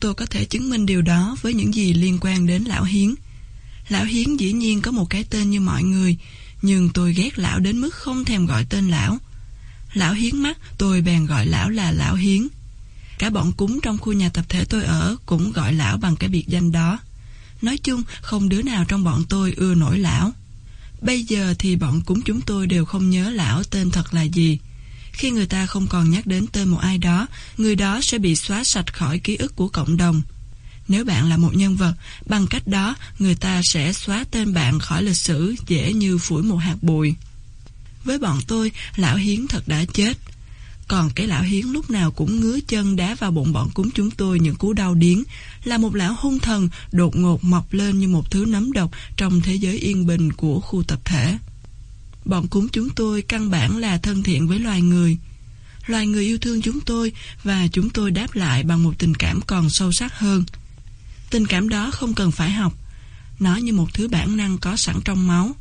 Tôi có thể chứng minh điều đó với những gì liên quan đến Lão Hiến. Lão Hiến dĩ nhiên có một cái tên như mọi người, nhưng tôi ghét lão đến mức không thèm gọi tên lão. Lão Hiến mắt, tôi bèn gọi lão là Lão Hiến. Cả bọn cúng trong khu nhà tập thể tôi ở cũng gọi lão bằng cái biệt danh đó. Nói chung, không đứa nào trong bọn tôi ưa nổi lão. Bây giờ thì bọn cúng chúng tôi đều không nhớ lão tên thật là gì. Khi người ta không còn nhắc đến tên một ai đó, người đó sẽ bị xóa sạch khỏi ký ức của cộng đồng. Nếu bạn là một nhân vật, bằng cách đó người ta sẽ xóa tên bạn khỏi lịch sử dễ như phủi một hạt bụi. Với bọn tôi, lão Hiến thật đã chết. Còn cái lão Hiến lúc nào cũng ngứa chân đá vào bụng bọn cúng chúng tôi những cú đau điến, là một lão hung thần đột ngột mọc lên như một thứ nấm độc trong thế giới yên bình của khu tập thể. Bọn cúng chúng tôi căn bản là thân thiện với loài người. Loài người yêu thương chúng tôi và chúng tôi đáp lại bằng một tình cảm còn sâu sắc hơn. Tình cảm đó không cần phải học. Nó như một thứ bản năng có sẵn trong máu.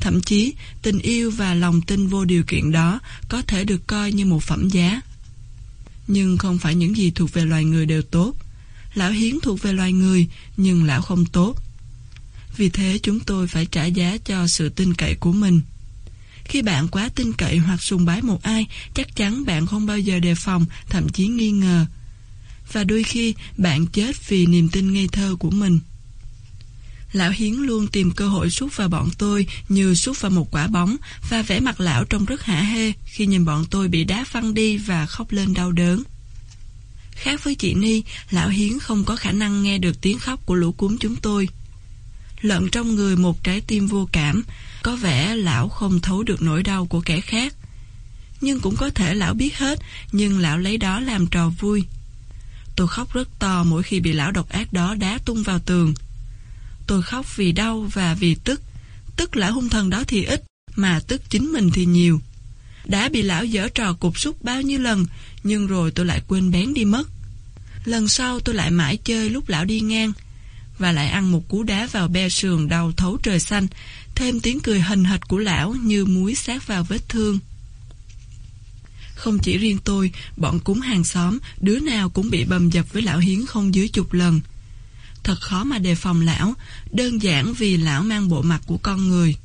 Thậm chí, tình yêu và lòng tin vô điều kiện đó có thể được coi như một phẩm giá. Nhưng không phải những gì thuộc về loài người đều tốt. Lão Hiến thuộc về loài người, nhưng lão không tốt. Vì thế chúng tôi phải trả giá cho sự tin cậy của mình. Khi bạn quá tin cậy hoặc sùng bái một ai, chắc chắn bạn không bao giờ đề phòng, thậm chí nghi ngờ. Và đôi khi bạn chết vì niềm tin ngây thơ của mình. Lão Hiến luôn tìm cơ hội sút vào bọn tôi như sút vào một quả bóng và vẻ mặt lão trông rất hả hê khi nhìn bọn tôi bị đá văng đi và khóc lên đau đớn. Khác với chị Ni, lão Hiến không có khả năng nghe được tiếng khóc của lũ cúm chúng tôi. Lợn trong người một trái tim vô cảm, có vẻ lão không thấu được nỗi đau của kẻ khác. Nhưng cũng có thể lão biết hết, nhưng lão lấy đó làm trò vui. Tôi khóc rất to mỗi khi bị lão độc ác đó đá tung vào tường. Tôi khóc vì đau và vì tức. Tức lão hung thần đó thì ít, mà tức chính mình thì nhiều. Đã bị lão dở trò cục xúc bao nhiêu lần, nhưng rồi tôi lại quên bén đi mất. Lần sau tôi lại mãi chơi lúc lão đi ngang, và lại ăn một cú đá vào be sườn đau thấu trời xanh, thêm tiếng cười hình hệt của lão như muối sát vào vết thương. Không chỉ riêng tôi, bọn cúng hàng xóm, đứa nào cũng bị bầm dập với lão Hiến không dưới chục lần. Thật khó mà đề phòng lão, đơn giản vì lão mang bộ mặt của con người.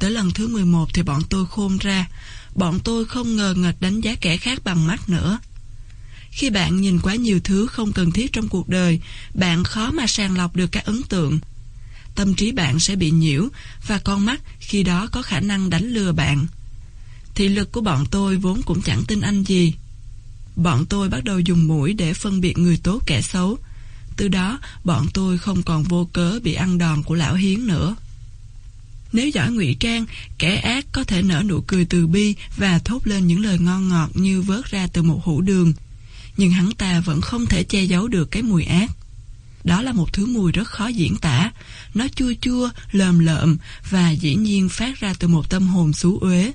Tới lần thứ 11 thì bọn tôi khôn ra, bọn tôi không ngờ ngật đánh giá kẻ khác bằng mắt nữa. Khi bạn nhìn quá nhiều thứ không cần thiết trong cuộc đời, bạn khó mà sàng lọc được các ấn tượng. Tâm trí bạn sẽ bị nhiễu và con mắt khi đó có khả năng đánh lừa bạn. Thị lực của bọn tôi vốn cũng chẳng tin anh gì. Bọn tôi bắt đầu dùng mũi để phân biệt người tốt kẻ xấu. Từ đó, bọn tôi không còn vô cớ bị ăn đòn của lão Hiến nữa. Nếu giỏi ngụy trang, kẻ ác có thể nở nụ cười từ bi và thốt lên những lời ngon ngọt như vớt ra từ một hũ đường. Nhưng hắn ta vẫn không thể che giấu được cái mùi ác. Đó là một thứ mùi rất khó diễn tả. Nó chua chua, lờm lợm và dĩ nhiên phát ra từ một tâm hồn xú uế.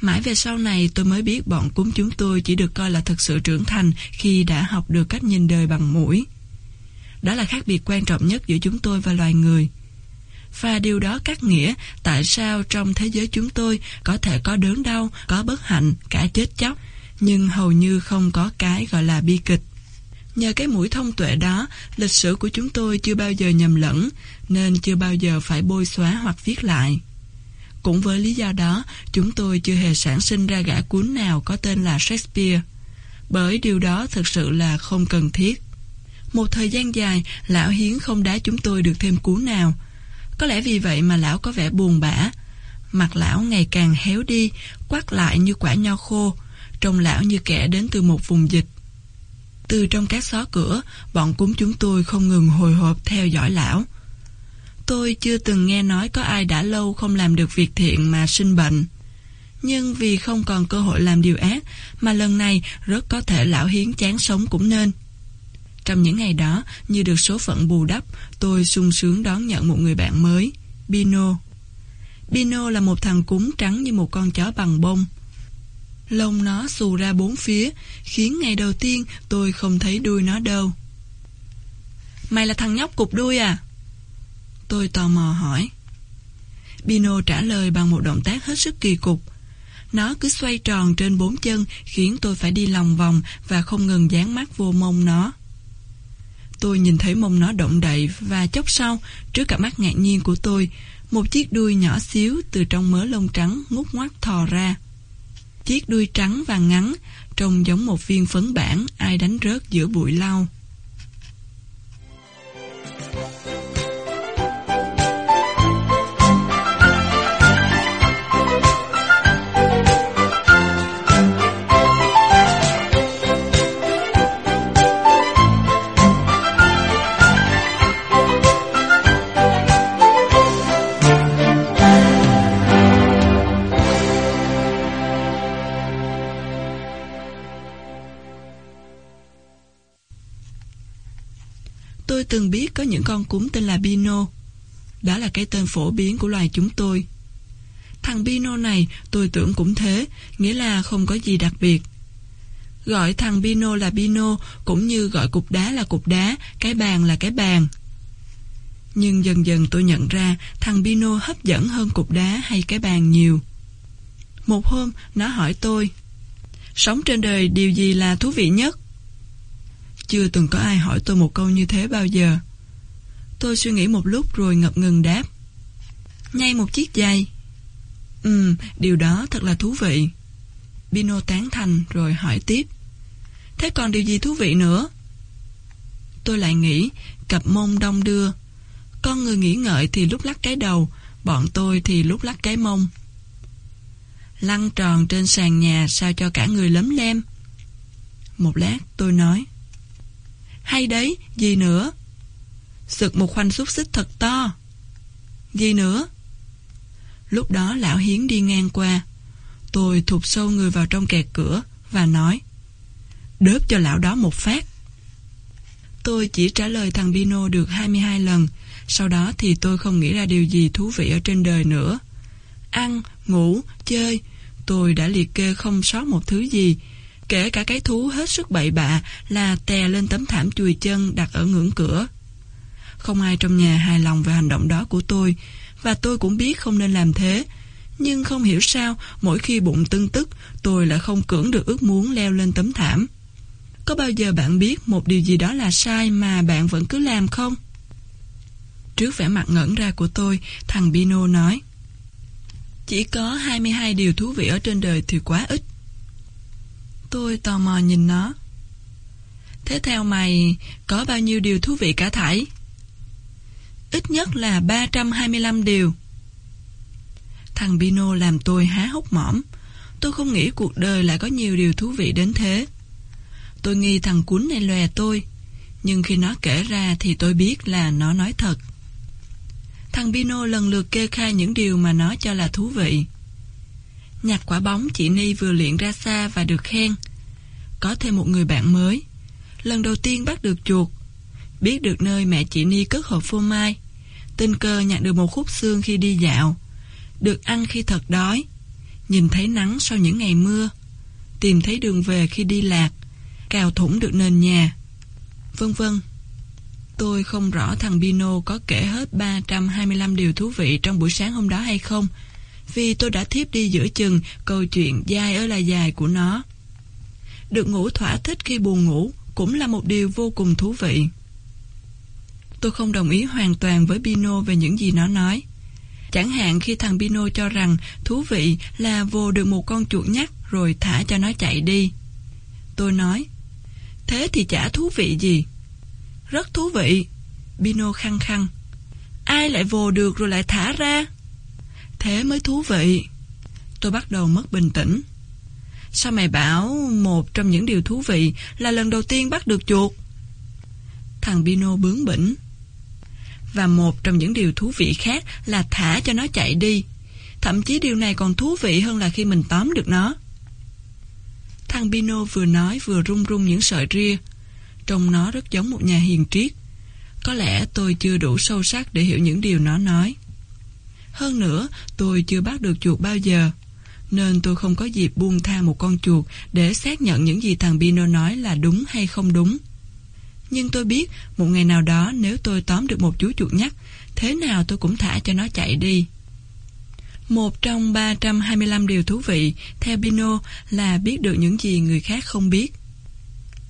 Mãi về sau này tôi mới biết bọn cúng chúng tôi chỉ được coi là thực sự trưởng thành khi đã học được cách nhìn đời bằng mũi. Đó là khác biệt quan trọng nhất giữa chúng tôi và loài người. Và điều đó cắt nghĩa tại sao trong thế giới chúng tôi có thể có đớn đau, có bất hạnh, cả chết chóc, nhưng hầu như không có cái gọi là bi kịch. Nhờ cái mũi thông tuệ đó, lịch sử của chúng tôi chưa bao giờ nhầm lẫn, nên chưa bao giờ phải bôi xóa hoặc viết lại. Cũng với lý do đó, chúng tôi chưa hề sản sinh ra gã cuốn nào có tên là Shakespeare. Bởi điều đó thực sự là không cần thiết. Một thời gian dài, lão Hiến không đá chúng tôi được thêm cuốn nào. Có lẽ vì vậy mà lão có vẻ buồn bã. Mặt lão ngày càng héo đi, quắt lại như quả nho khô, trông lão như kẻ đến từ một vùng dịch. Từ trong các xó cửa, bọn cúng chúng tôi không ngừng hồi hộp theo dõi lão. Tôi chưa từng nghe nói có ai đã lâu không làm được việc thiện mà sinh bệnh. Nhưng vì không còn cơ hội làm điều ác, mà lần này rất có thể lão hiến chán sống cũng nên. Trong những ngày đó, như được số phận bù đắp, tôi sung sướng đón nhận một người bạn mới, Bino. Bino là một thằng cúng trắng như một con chó bằng bông. Lông nó xù ra bốn phía, khiến ngày đầu tiên tôi không thấy đuôi nó đâu. Mày là thằng nhóc cục đuôi à? Tôi tò mò hỏi. Bino trả lời bằng một động tác hết sức kỳ cục. Nó cứ xoay tròn trên bốn chân khiến tôi phải đi lòng vòng và không ngừng dán mắt vô mông nó. Tôi nhìn thấy mông nó động đậy và chốc sau, trước cả mắt ngạc nhiên của tôi, một chiếc đuôi nhỏ xíu từ trong mớ lông trắng ngút ngoắt thò ra. Chiếc đuôi trắng và ngắn, trông giống một viên phấn bản ai đánh rớt giữa bụi lau. Tôi từng biết có những con cúm tên là Bino. Đó là cái tên phổ biến của loài chúng tôi. Thằng Bino này tôi tưởng cũng thế, nghĩa là không có gì đặc biệt. Gọi thằng Bino là Bino cũng như gọi cục đá là cục đá, cái bàn là cái bàn. Nhưng dần dần tôi nhận ra thằng Bino hấp dẫn hơn cục đá hay cái bàn nhiều. Một hôm, nó hỏi tôi, Sống trên đời điều gì là thú vị nhất? Chưa từng có ai hỏi tôi một câu như thế bao giờ. Tôi suy nghĩ một lúc rồi ngập ngừng đáp. nhay một chiếc giày. Ừ, điều đó thật là thú vị. Bino tán thành rồi hỏi tiếp. Thế còn điều gì thú vị nữa? Tôi lại nghĩ, cặp mông đông đưa. Con người nghĩ ngợi thì lúc lắc cái đầu, bọn tôi thì lúc lắc cái mông. Lăn tròn trên sàn nhà sao cho cả người lấm lem. Một lát tôi nói. Hay đấy, gì nữa? Sực một khoanh xúc xích thật to. Gì nữa? Lúc đó lão Hiến đi ngang qua. Tôi thụt sâu người vào trong kẹt cửa và nói Đớp cho lão đó một phát. Tôi chỉ trả lời thằng Bino được 22 lần, sau đó thì tôi không nghĩ ra điều gì thú vị ở trên đời nữa. Ăn, ngủ, chơi, tôi đã liệt kê không sót một thứ gì, kể cả cái thú hết sức bậy bạ là tè lên tấm thảm chùi chân đặt ở ngưỡng cửa. Không ai trong nhà hài lòng về hành động đó của tôi, và tôi cũng biết không nên làm thế. Nhưng không hiểu sao, mỗi khi bụng tưng tức, tôi lại không cưỡng được ước muốn leo lên tấm thảm. Có bao giờ bạn biết một điều gì đó là sai mà bạn vẫn cứ làm không? Trước vẻ mặt ngẩn ra của tôi, thằng Bino nói Chỉ có 22 điều thú vị ở trên đời thì quá ít. Tôi tò mò nhìn nó. Thế theo mày, có bao nhiêu điều thú vị cả thảy? Ít nhất là 325 điều. Thằng Bino làm tôi há hốc mỏm. Tôi không nghĩ cuộc đời lại có nhiều điều thú vị đến thế. Tôi nghi thằng cuốn này lòe tôi, nhưng khi nó kể ra thì tôi biết là nó nói thật. Thằng Bino lần lượt kê khai những điều mà nó cho là thú vị. Nhặt quả bóng chị Ni vừa luyện ra xa và được khen. Có thêm một người bạn mới. Lần đầu tiên bắt được chuột. Biết được nơi mẹ chị Ni cất hộp phô mai. Tình cờ nhặt được một khúc xương khi đi dạo. Được ăn khi thật đói. Nhìn thấy nắng sau những ngày mưa. Tìm thấy đường về khi đi lạc. Cào thủng được nền nhà. Vân vân. Tôi không rõ thằng Bino có kể hết 325 điều thú vị trong buổi sáng hôm đó hay không, vì tôi đã thiếp đi giữa chừng câu chuyện dài ở là dài của nó. Được ngủ thỏa thích khi buồn ngủ cũng là một điều vô cùng thú vị. Tôi không đồng ý hoàn toàn với Bino về những gì nó nói. Chẳng hạn khi thằng Bino cho rằng thú vị là vô được một con chuột nhắt rồi thả cho nó chạy đi. Tôi nói, thế thì chả thú vị gì. Rất thú vị. Bino khăng khăng. Ai lại vồ được rồi lại thả ra? Thế mới thú vị. Tôi bắt đầu mất bình tĩnh. Sao mày bảo một trong những điều thú vị là lần đầu tiên bắt được chuột? Thằng Bino bướng bỉnh. Và một trong những điều thú vị khác là thả cho nó chạy đi. Thậm chí điều này còn thú vị hơn là khi mình tóm được nó. Thằng Bino vừa nói vừa rung rung những sợi ria. Trông nó rất giống một nhà hiền triết. Có lẽ tôi chưa đủ sâu sắc để hiểu những điều nó nói. Hơn nữa, tôi chưa bắt được chuột bao giờ, nên tôi không có dịp buông tha một con chuột để xác nhận những gì thằng Bino nói là đúng hay không đúng. Nhưng tôi biết, một ngày nào đó nếu tôi tóm được một chú chuột nhắt, thế nào tôi cũng thả cho nó chạy đi. Một trong 325 điều thú vị, theo Bino là biết được những gì người khác không biết.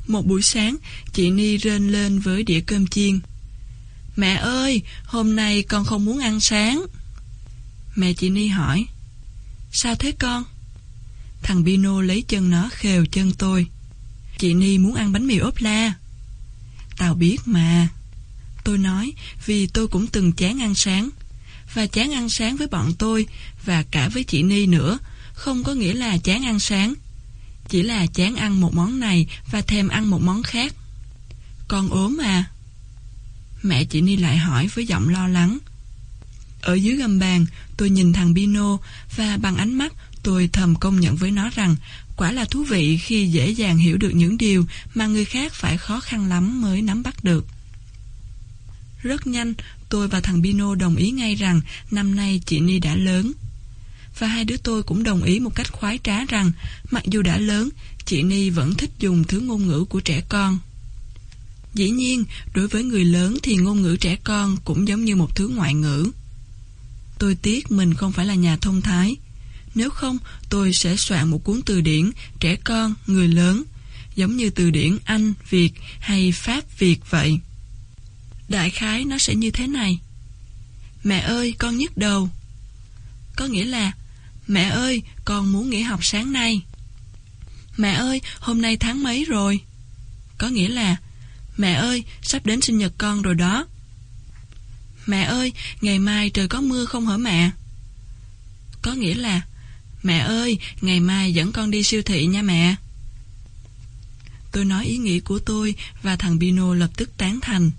Một buổi sáng, chị Ni rên lên với đĩa cơm chiên. Mẹ ơi, hôm nay con không muốn ăn sáng. Mẹ chị Ni hỏi. Sao thế con? Thằng Bino lấy chân nó khều chân tôi. Chị Ni muốn ăn bánh mì ốp la. Tao biết mà. Tôi nói, vì tôi cũng từng chán ăn sáng. Và chán ăn sáng với bọn tôi và cả với chị Ni nữa, không có nghĩa là chán ăn sáng. Chỉ là chán ăn một món này và thèm ăn một món khác. Con ốm à? Mẹ chị Ni lại hỏi với giọng lo lắng. Ở dưới gầm bàn, tôi nhìn thằng Bino và bằng ánh mắt tôi thầm công nhận với nó rằng quả là thú vị khi dễ dàng hiểu được những điều mà người khác phải khó khăn lắm mới nắm bắt được. Rất nhanh, tôi và thằng Bino đồng ý ngay rằng năm nay chị Ni đã lớn. Và hai đứa tôi cũng đồng ý một cách khoái trá rằng mặc dù đã lớn, chị Ni vẫn thích dùng thứ ngôn ngữ của trẻ con. Dĩ nhiên, đối với người lớn thì ngôn ngữ trẻ con cũng giống như một thứ ngoại ngữ. Tôi tiếc mình không phải là nhà thông thái. Nếu không, tôi sẽ soạn một cuốn từ điển trẻ con, người lớn, giống như từ điển Anh, Việt hay Pháp, Việt vậy. Đại khái nó sẽ như thế này. Mẹ ơi, con nhức đầu. Có nghĩa là, mẹ ơi, con muốn nghỉ học sáng nay. Mẹ ơi, hôm nay tháng mấy rồi? Có nghĩa là, mẹ ơi, sắp đến sinh nhật con rồi đó. Mẹ ơi, ngày mai trời có mưa không hả mẹ? Có nghĩa là, mẹ ơi, ngày mai dẫn con đi siêu thị nha mẹ. Tôi nói ý nghĩ của tôi và thằng Bino lập tức tán thành.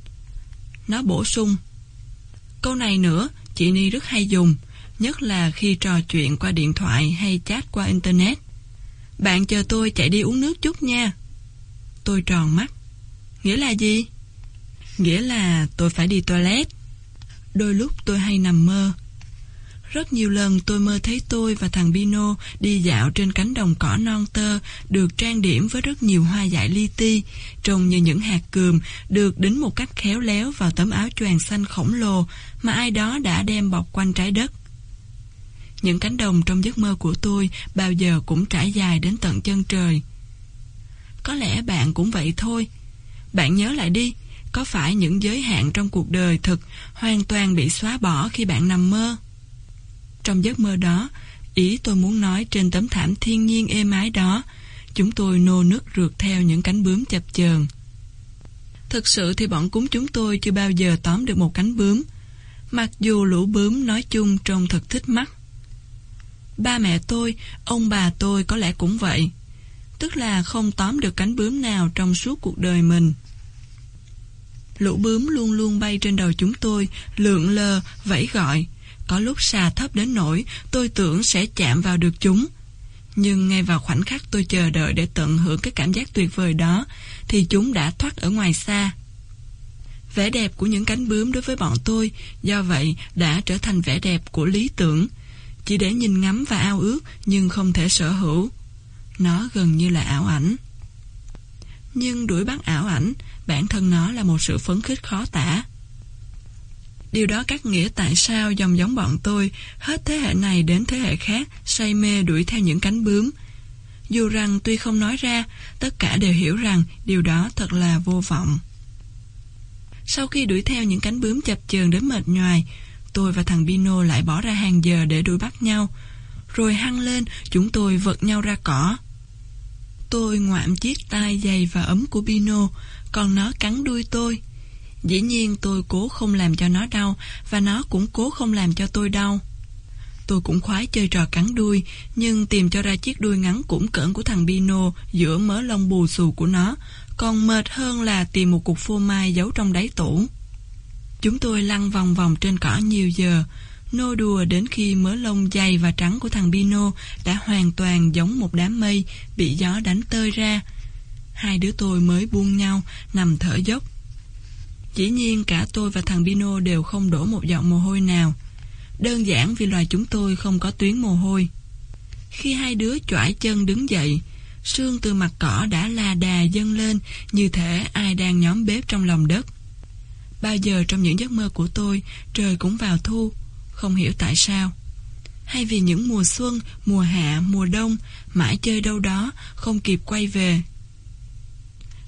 Nó bổ sung. Câu này nữa, chị Ni rất hay dùng, nhất là khi trò chuyện qua điện thoại hay chat qua Internet. Bạn chờ tôi chạy đi uống nước chút nha. Tôi tròn mắt. Nghĩa là gì? Nghĩa là tôi phải đi toilet. Đôi lúc tôi hay nằm mơ. Rất nhiều lần tôi mơ thấy tôi và thằng Bino đi dạo trên cánh đồng cỏ non tơ, được trang điểm với rất nhiều hoa dại li ti, trông như những hạt cườm, được đính một cách khéo léo vào tấm áo choàng xanh khổng lồ mà ai đó đã đem bọc quanh trái đất. Những cánh đồng trong giấc mơ của tôi bao giờ cũng trải dài đến tận chân trời. Có lẽ bạn cũng vậy thôi. Bạn nhớ lại đi, có phải những giới hạn trong cuộc đời thực hoàn toàn bị xóa bỏ khi bạn nằm mơ? Trong giấc mơ đó, ý tôi muốn nói trên tấm thảm thiên nhiên êm ái đó, chúng tôi nô nức rượt theo những cánh bướm chập chờn. Thực sự thì bọn cúng chúng tôi chưa bao giờ tóm được một cánh bướm, mặc dù lũ bướm nói chung trông thật thích mắt. Ba mẹ tôi, ông bà tôi có lẽ cũng vậy, tức là không tóm được cánh bướm nào trong suốt cuộc đời mình. Lũ bướm luôn luôn bay trên đầu chúng tôi, lượn lờ, vẫy gọi. Có lúc xa thấp đến nỗi tôi tưởng sẽ chạm vào được chúng. Nhưng ngay vào khoảnh khắc tôi chờ đợi để tận hưởng cái cảm giác tuyệt vời đó, thì chúng đã thoát ở ngoài xa. Vẻ đẹp của những cánh bướm đối với bọn tôi, do vậy đã trở thành vẻ đẹp của lý tưởng, chỉ để nhìn ngắm và ao ước nhưng không thể sở hữu. Nó gần như là ảo ảnh. Nhưng đuổi bắt ảo ảnh, bản thân nó là một sự phấn khích khó tả. Điều đó cắt nghĩa tại sao dòng giống bọn tôi, hết thế hệ này đến thế hệ khác, say mê đuổi theo những cánh bướm. Dù rằng tuy không nói ra, tất cả đều hiểu rằng điều đó thật là vô vọng. Sau khi đuổi theo những cánh bướm chập chờn đến mệt nhoài, tôi và thằng Bino lại bỏ ra hàng giờ để đuổi bắt nhau. Rồi hăng lên, chúng tôi vật nhau ra cỏ. Tôi ngoạm chiếc tai dày và ấm của Bino, còn nó cắn đuôi tôi. Dĩ nhiên tôi cố không làm cho nó đau, và nó cũng cố không làm cho tôi đau. Tôi cũng khoái chơi trò cắn đuôi, nhưng tìm cho ra chiếc đuôi ngắn cũng cỡn của thằng Bino giữa mớ lông bù xù của nó, còn mệt hơn là tìm một cục phô mai giấu trong đáy tủ. Chúng tôi lăn vòng vòng trên cỏ nhiều giờ, nô đùa đến khi mớ lông dày và trắng của thằng Bino đã hoàn toàn giống một đám mây bị gió đánh tơi ra. Hai đứa tôi mới buông nhau, nằm thở dốc. Chỉ nhiên cả tôi và thằng Bino đều không đổ một giọt mồ hôi nào. Đơn giản vì loài chúng tôi không có tuyến mồ hôi. Khi hai đứa chỏi chân đứng dậy, sương từ mặt cỏ đã là đà dâng lên như thể ai đang nhóm bếp trong lòng đất. Bao giờ trong những giấc mơ của tôi, trời cũng vào thu, không hiểu tại sao. Hay vì những mùa xuân, mùa hạ, mùa đông, mãi chơi đâu đó, không kịp quay về.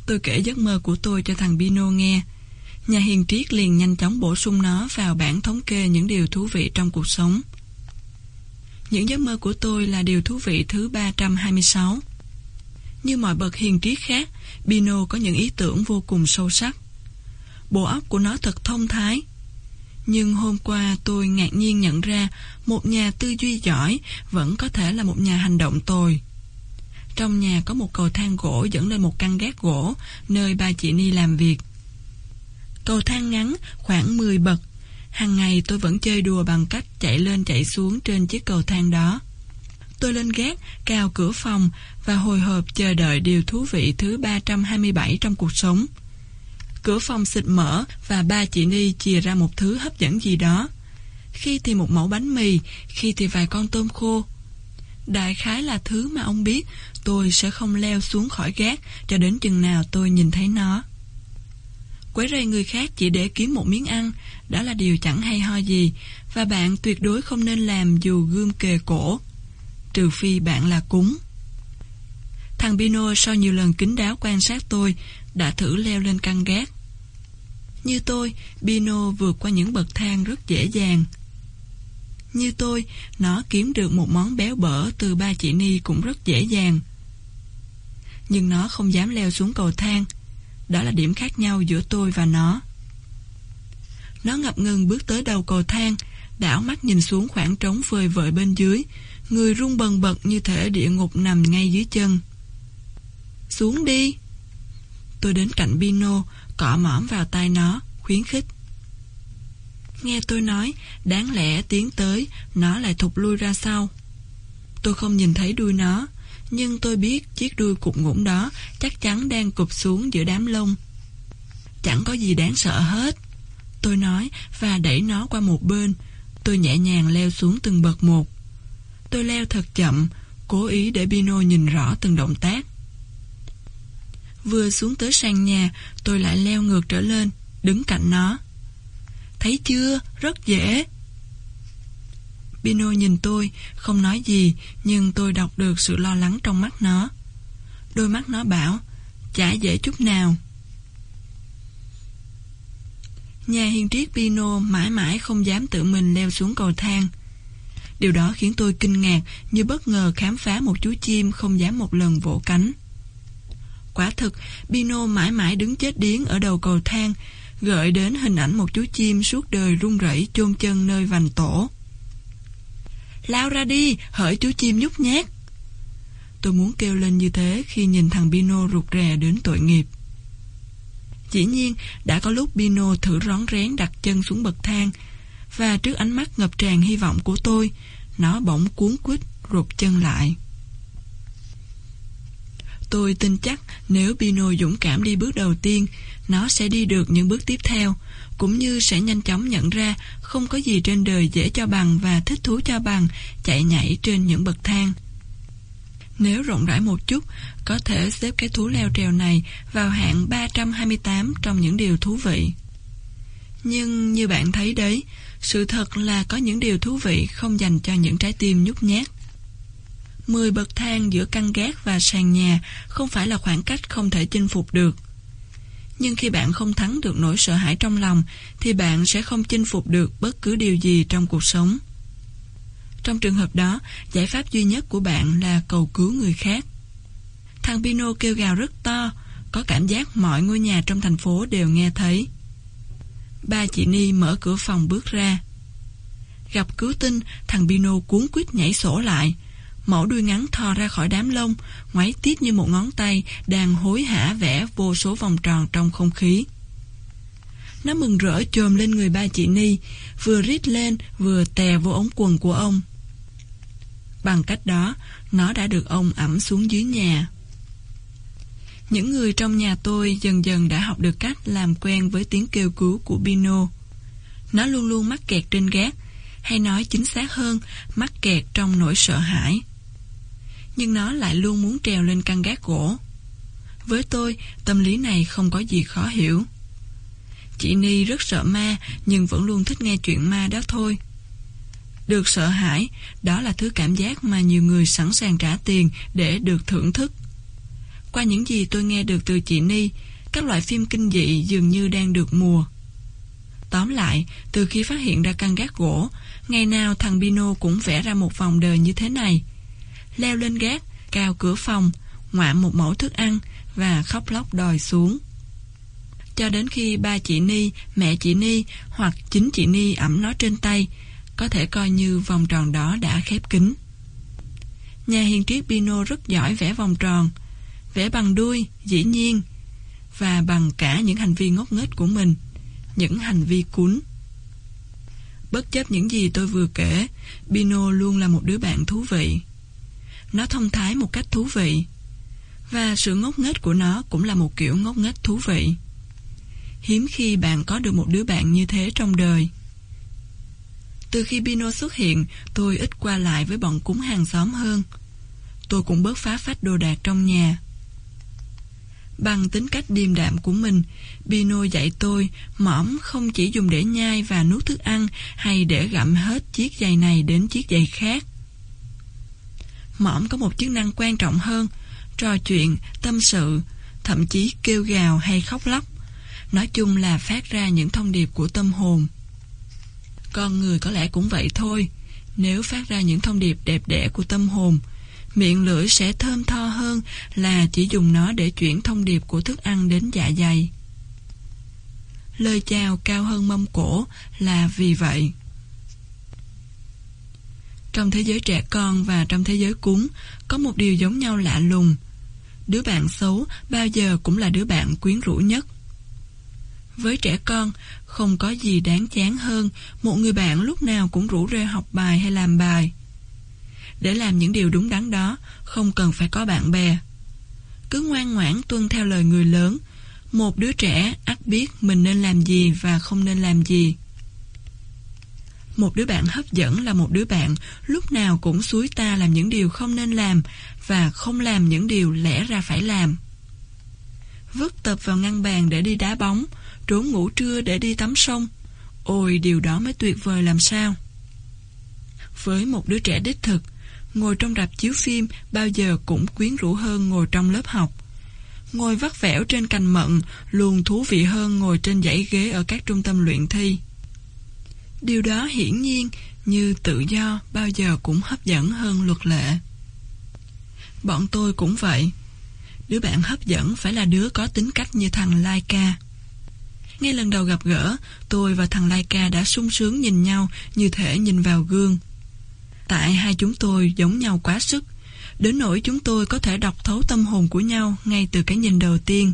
Tôi kể giấc mơ của tôi cho thằng Bino nghe. Nhà hiền triết liền nhanh chóng bổ sung nó vào bản thống kê những điều thú vị trong cuộc sống. Những giấc mơ của tôi là điều thú vị thứ 326. Như mọi bậc hiền triết khác, Bino có những ý tưởng vô cùng sâu sắc. Bộ óc của nó thật thông thái. Nhưng hôm qua tôi ngạc nhiên nhận ra một nhà tư duy giỏi vẫn có thể là một nhà hành động tồi. Trong nhà có một cầu thang gỗ dẫn lên một căn gác gỗ nơi ba chị Ni làm việc. Cầu thang ngắn khoảng 10 bậc. Hàng ngày tôi vẫn chơi đùa bằng cách chạy lên chạy xuống trên chiếc cầu thang đó. Tôi lên gác, cao cửa phòng và hồi hộp chờ đợi điều thú vị thứ 327 trong cuộc sống. Cửa phòng xịt mở và ba chị Ni chìa ra một thứ hấp dẫn gì đó. Khi thì một mẫu bánh mì, khi thì vài con tôm khô. Đại khái là thứ mà ông biết tôi sẽ không leo xuống khỏi gác cho đến chừng nào tôi nhìn thấy nó. Quấy rầy người khác chỉ để kiếm một miếng ăn, đó là điều chẳng hay ho gì, và bạn tuyệt đối không nên làm dù gươm kề cổ, trừ phi bạn là cúng. Thằng Bino sau nhiều lần kính đáo quan sát tôi, đã thử leo lên căn gác. Như tôi, Bino vượt qua những bậc thang rất dễ dàng. Như tôi, nó kiếm được một món béo bở từ ba chị Ni cũng rất dễ dàng. Nhưng nó không dám leo xuống cầu thang. Đó là điểm khác nhau giữa tôi và nó. Nó ngập ngừng bước tới đầu cầu thang, đảo mắt nhìn xuống khoảng trống phơi vợi bên dưới, người rung bần bật như thể địa ngục nằm ngay dưới chân. Xuống đi! Tôi đến cạnh Bino, cọ mõm vào tay nó, khuyến khích. Nghe tôi nói, đáng lẽ tiến tới, nó lại thụt lui ra sau. Tôi không nhìn thấy đuôi nó, nhưng tôi biết chiếc đuôi cục ngủng đó chắc chắn đang cụp xuống giữa đám lông. Chẳng có gì đáng sợ hết. Tôi nói và đẩy nó qua một bên. Tôi nhẹ nhàng leo xuống từng bậc một. Tôi leo thật chậm, cố ý để Bino nhìn rõ từng động tác. Vừa xuống tới sàn nhà, tôi lại leo ngược trở lên, đứng cạnh nó. Thấy chưa? Rất dễ. Pino nhìn tôi, không nói gì, nhưng tôi đọc được sự lo lắng trong mắt nó. Đôi mắt nó bảo, chả dễ chút nào. Nhà hiền triết Pino mãi mãi không dám tự mình leo xuống cầu thang. Điều đó khiến tôi kinh ngạc như bất ngờ khám phá một chú chim không dám một lần vỗ cánh. Quả thực, Pino mãi mãi đứng chết điếng ở đầu cầu thang, gợi đến hình ảnh một chú chim suốt đời run rẩy chôn chân nơi vành tổ. Lao ra đi, hỡi chú chim nhút nhát. Tôi muốn kêu lên như thế khi nhìn thằng Bino rụt rè đến tội nghiệp. Dĩ nhiên, đã có lúc Bino thử rón rén đặt chân xuống bậc thang, và trước ánh mắt ngập tràn hy vọng của tôi, nó bỗng cuốn quýt rụt chân lại. Tôi tin chắc nếu Pino dũng cảm đi bước đầu tiên, nó sẽ đi được những bước tiếp theo, cũng như sẽ nhanh chóng nhận ra không có gì trên đời dễ cho bằng và thích thú cho bằng chạy nhảy trên những bậc thang. Nếu rộng rãi một chút, có thể xếp cái thú leo trèo này vào hạng 328 trong những điều thú vị. Nhưng như bạn thấy đấy, sự thật là có những điều thú vị không dành cho những trái tim nhút nhát. 10 bậc thang giữa căn gác và sàn nhà không phải là khoảng cách không thể chinh phục được. Nhưng khi bạn không thắng được nỗi sợ hãi trong lòng, thì bạn sẽ không chinh phục được bất cứ điều gì trong cuộc sống. Trong trường hợp đó, giải pháp duy nhất của bạn là cầu cứu người khác. Thằng Pino kêu gào rất to, có cảm giác mọi ngôi nhà trong thành phố đều nghe thấy. Ba chị Ni mở cửa phòng bước ra. Gặp cứu tinh, thằng Pino cuốn quýt nhảy sổ lại, Mẫu đuôi ngắn thò ra khỏi đám lông, ngoáy tít như một ngón tay, đang hối hả vẽ vô số vòng tròn trong không khí. Nó mừng rỡ chồm lên người ba chị Ni, vừa rít lên, vừa tè vô ống quần của ông. Bằng cách đó, nó đã được ông ẩm xuống dưới nhà. Những người trong nhà tôi dần dần đã học được cách làm quen với tiếng kêu cứu của Bino. Nó luôn luôn mắc kẹt trên gác, hay nói chính xác hơn, mắc kẹt trong nỗi sợ hãi nhưng nó lại luôn muốn trèo lên căn gác gỗ. Với tôi, tâm lý này không có gì khó hiểu. Chị Ni rất sợ ma, nhưng vẫn luôn thích nghe chuyện ma đó thôi. Được sợ hãi, đó là thứ cảm giác mà nhiều người sẵn sàng trả tiền để được thưởng thức. Qua những gì tôi nghe được từ chị Ni, các loại phim kinh dị dường như đang được mùa. Tóm lại, từ khi phát hiện ra căn gác gỗ, ngày nào thằng Bino cũng vẽ ra một vòng đời như thế này. Leo lên gác, cao cửa phòng, ngoạm một mẫu thức ăn và khóc lóc đòi xuống. Cho đến khi ba chị Ni, mẹ chị Ni hoặc chính chị Ni ẩm nó trên tay, có thể coi như vòng tròn đó đã khép kín. Nhà hiền triết Pino rất giỏi vẽ vòng tròn, vẽ bằng đuôi, dĩ nhiên, và bằng cả những hành vi ngốc nghếch của mình, những hành vi cuốn. Bất chấp những gì tôi vừa kể, Pino luôn là một đứa bạn thú vị. Nó thông thái một cách thú vị, và sự ngốc nghếch của nó cũng là một kiểu ngốc nghếch thú vị. Hiếm khi bạn có được một đứa bạn như thế trong đời. Từ khi Pino xuất hiện, tôi ít qua lại với bọn cúng hàng xóm hơn. Tôi cũng bớt phá phách đồ đạc trong nhà. Bằng tính cách điềm đạm của mình, Pino dạy tôi mõm không chỉ dùng để nhai và nuốt thức ăn hay để gặm hết chiếc giày này đến chiếc giày khác. Mõm có một chức năng quan trọng hơn, trò chuyện, tâm sự, thậm chí kêu gào hay khóc lóc. Nói chung là phát ra những thông điệp của tâm hồn. Con người có lẽ cũng vậy thôi. Nếu phát ra những thông điệp đẹp đẽ của tâm hồn, miệng lưỡi sẽ thơm tho hơn là chỉ dùng nó để chuyển thông điệp của thức ăn đến dạ dày. Lời chào cao hơn mâm cổ là vì vậy. Trong thế giới trẻ con và trong thế giới cúng, có một điều giống nhau lạ lùng. Đứa bạn xấu bao giờ cũng là đứa bạn quyến rũ nhất. Với trẻ con, không có gì đáng chán hơn một người bạn lúc nào cũng rủ rê học bài hay làm bài. Để làm những điều đúng đắn đó, không cần phải có bạn bè. Cứ ngoan ngoãn tuân theo lời người lớn, một đứa trẻ ắt biết mình nên làm gì và không nên làm gì. Một đứa bạn hấp dẫn là một đứa bạn lúc nào cũng suối ta làm những điều không nên làm và không làm những điều lẽ ra phải làm. Vứt tập vào ngăn bàn để đi đá bóng, trốn ngủ trưa để đi tắm sông. Ôi, điều đó mới tuyệt vời làm sao. Với một đứa trẻ đích thực, ngồi trong rạp chiếu phim bao giờ cũng quyến rũ hơn ngồi trong lớp học. Ngồi vắt vẻo trên cành mận luôn thú vị hơn ngồi trên dãy ghế ở các trung tâm luyện thi. Điều đó hiển nhiên như tự do bao giờ cũng hấp dẫn hơn luật lệ. Bọn tôi cũng vậy. Đứa bạn hấp dẫn phải là đứa có tính cách như thằng Laika. Ngay lần đầu gặp gỡ, tôi và thằng Laika đã sung sướng nhìn nhau như thể nhìn vào gương. Tại hai chúng tôi giống nhau quá sức, đến nỗi chúng tôi có thể đọc thấu tâm hồn của nhau ngay từ cái nhìn đầu tiên.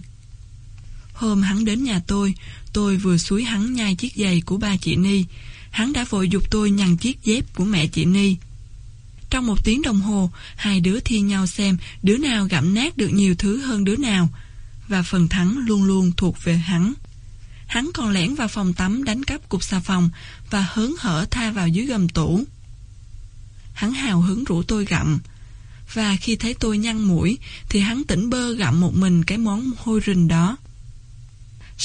Hôm hắn đến nhà tôi, tôi vừa suối hắn nhai chiếc giày của ba chị Ni, hắn đã vội dục tôi nhằn chiếc dép của mẹ chị Ni. Trong một tiếng đồng hồ, hai đứa thi nhau xem đứa nào gặm nát được nhiều thứ hơn đứa nào, và phần thắng luôn luôn thuộc về hắn. Hắn còn lẻn vào phòng tắm đánh cắp cục xà phòng và hớn hở tha vào dưới gầm tủ. Hắn hào hứng rủ tôi gặm, và khi thấy tôi nhăn mũi thì hắn tỉnh bơ gặm một mình cái món hôi rình đó.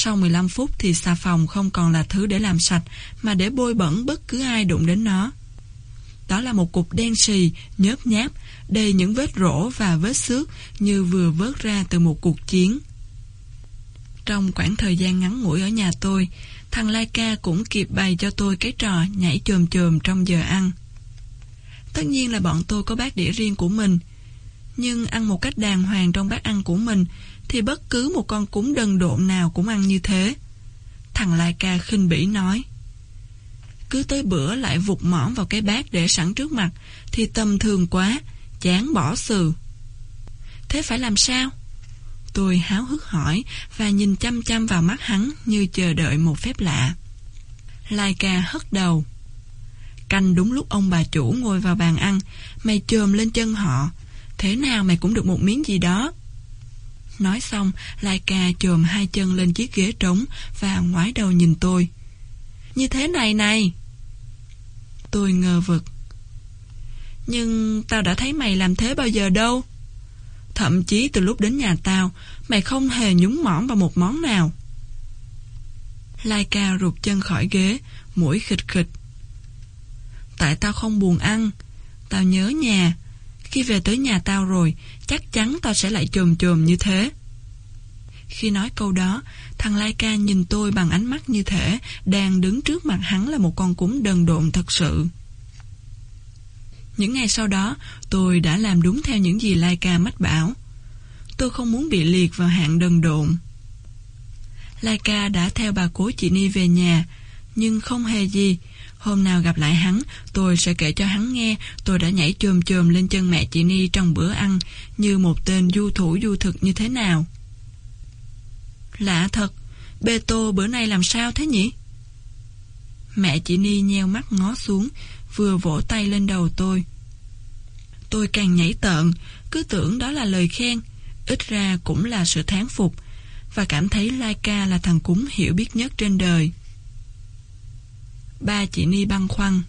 Sau 15 phút thì xà phòng không còn là thứ để làm sạch mà để bôi bẩn bất cứ ai đụng đến nó. Đó là một cục đen xì, nhớp nháp, đầy những vết rỗ và vết xước như vừa vớt ra từ một cuộc chiến. Trong khoảng thời gian ngắn ngủi ở nhà tôi, thằng Laika cũng kịp bày cho tôi cái trò nhảy chồm chồm trong giờ ăn. Tất nhiên là bọn tôi có bát đĩa riêng của mình, nhưng ăn một cách đàng hoàng trong bát ăn của mình thì bất cứ một con cúng đần độn nào cũng ăn như thế. Thằng Lai Ca khinh bỉ nói. Cứ tới bữa lại vụt mõm vào cái bát để sẵn trước mặt thì tầm thường quá, chán bỏ sừ. Thế phải làm sao? Tôi háo hức hỏi và nhìn chăm chăm vào mắt hắn như chờ đợi một phép lạ. Lai ca hất đầu. Canh đúng lúc ông bà chủ ngồi vào bàn ăn, mày chồm lên chân họ. Thế nào mày cũng được một miếng gì đó. Nói xong, Lai ca chồm hai chân lên chiếc ghế trống và ngoái đầu nhìn tôi. Như thế này này. Tôi ngờ vực. Nhưng tao đã thấy mày làm thế bao giờ đâu. Thậm chí từ lúc đến nhà tao, mày không hề nhúng mỏm vào một món nào. Lai ca rụt chân khỏi ghế, mũi khịch khịch. tại tao không buồn ăn. Tao nhớ nhà. Khi về tới nhà tao rồi, chắc chắn tao sẽ lại chồm chồm như thế. Khi nói câu đó, thằng Laika nhìn tôi bằng ánh mắt như thể đang đứng trước mặt hắn là một con cúng đần độn thật sự. Những ngày sau đó, tôi đã làm đúng theo những gì Laika mách bảo. Tôi không muốn bị liệt vào hạng đần độn. Laika đã theo bà cố chị Ni về nhà, nhưng không hề gì. Hôm nào gặp lại hắn, tôi sẽ kể cho hắn nghe tôi đã nhảy chồm chồm lên chân mẹ chị Ni trong bữa ăn như một tên du thủ du thực như thế nào. Lạ thật, bê tô bữa nay làm sao thế nhỉ? Mẹ chị Ni nheo mắt ngó xuống, vừa vỗ tay lên đầu tôi. Tôi càng nhảy tợn, cứ tưởng đó là lời khen, ít ra cũng là sự thán phục, và cảm thấy laika là thằng cúng hiểu biết nhất trên đời. Ba chị Ni băn khoăn.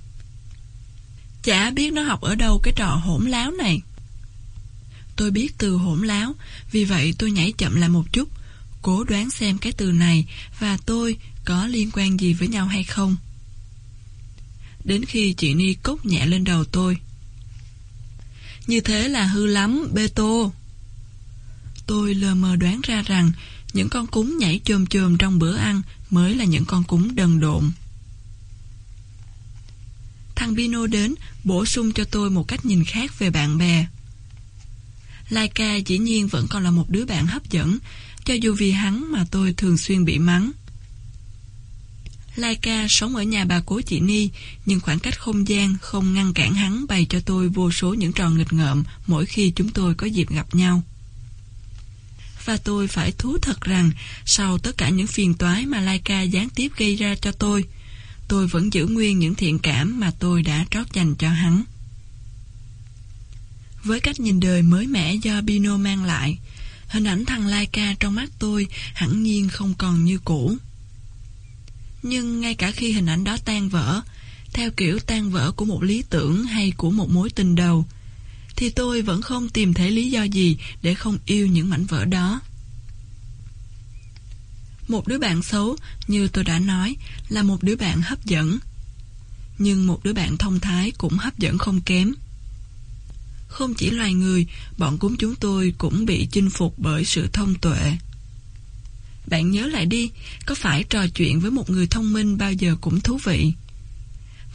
Chả biết nó học ở đâu cái trò hỗn láo này. Tôi biết từ hỗn láo, vì vậy tôi nhảy chậm lại một chút, cố đoán xem cái từ này và tôi có liên quan gì với nhau hay không. Đến khi chị Ni cốc nhẹ lên đầu tôi. Như thế là hư lắm, bê tô. Tôi lờ mờ đoán ra rằng những con cúng nhảy chồm chồm trong bữa ăn mới là những con cúng đần độn. Thằng Bino đến, bổ sung cho tôi một cách nhìn khác về bạn bè. Laika dĩ nhiên vẫn còn là một đứa bạn hấp dẫn, cho dù vì hắn mà tôi thường xuyên bị mắng. Laika sống ở nhà bà cố chị Ni, nhưng khoảng cách không gian không ngăn cản hắn bày cho tôi vô số những trò nghịch ngợm mỗi khi chúng tôi có dịp gặp nhau. Và tôi phải thú thật rằng, sau tất cả những phiền toái mà Laika gián tiếp gây ra cho tôi, tôi vẫn giữ nguyên những thiện cảm mà tôi đã trót dành cho hắn. Với cách nhìn đời mới mẻ do Bino mang lại, hình ảnh thằng Laika trong mắt tôi hẳn nhiên không còn như cũ. Nhưng ngay cả khi hình ảnh đó tan vỡ, theo kiểu tan vỡ của một lý tưởng hay của một mối tình đầu, thì tôi vẫn không tìm thấy lý do gì để không yêu những mảnh vỡ đó. Một đứa bạn xấu, như tôi đã nói, là một đứa bạn hấp dẫn. Nhưng một đứa bạn thông thái cũng hấp dẫn không kém. Không chỉ loài người, bọn cúng chúng tôi cũng bị chinh phục bởi sự thông tuệ. Bạn nhớ lại đi, có phải trò chuyện với một người thông minh bao giờ cũng thú vị?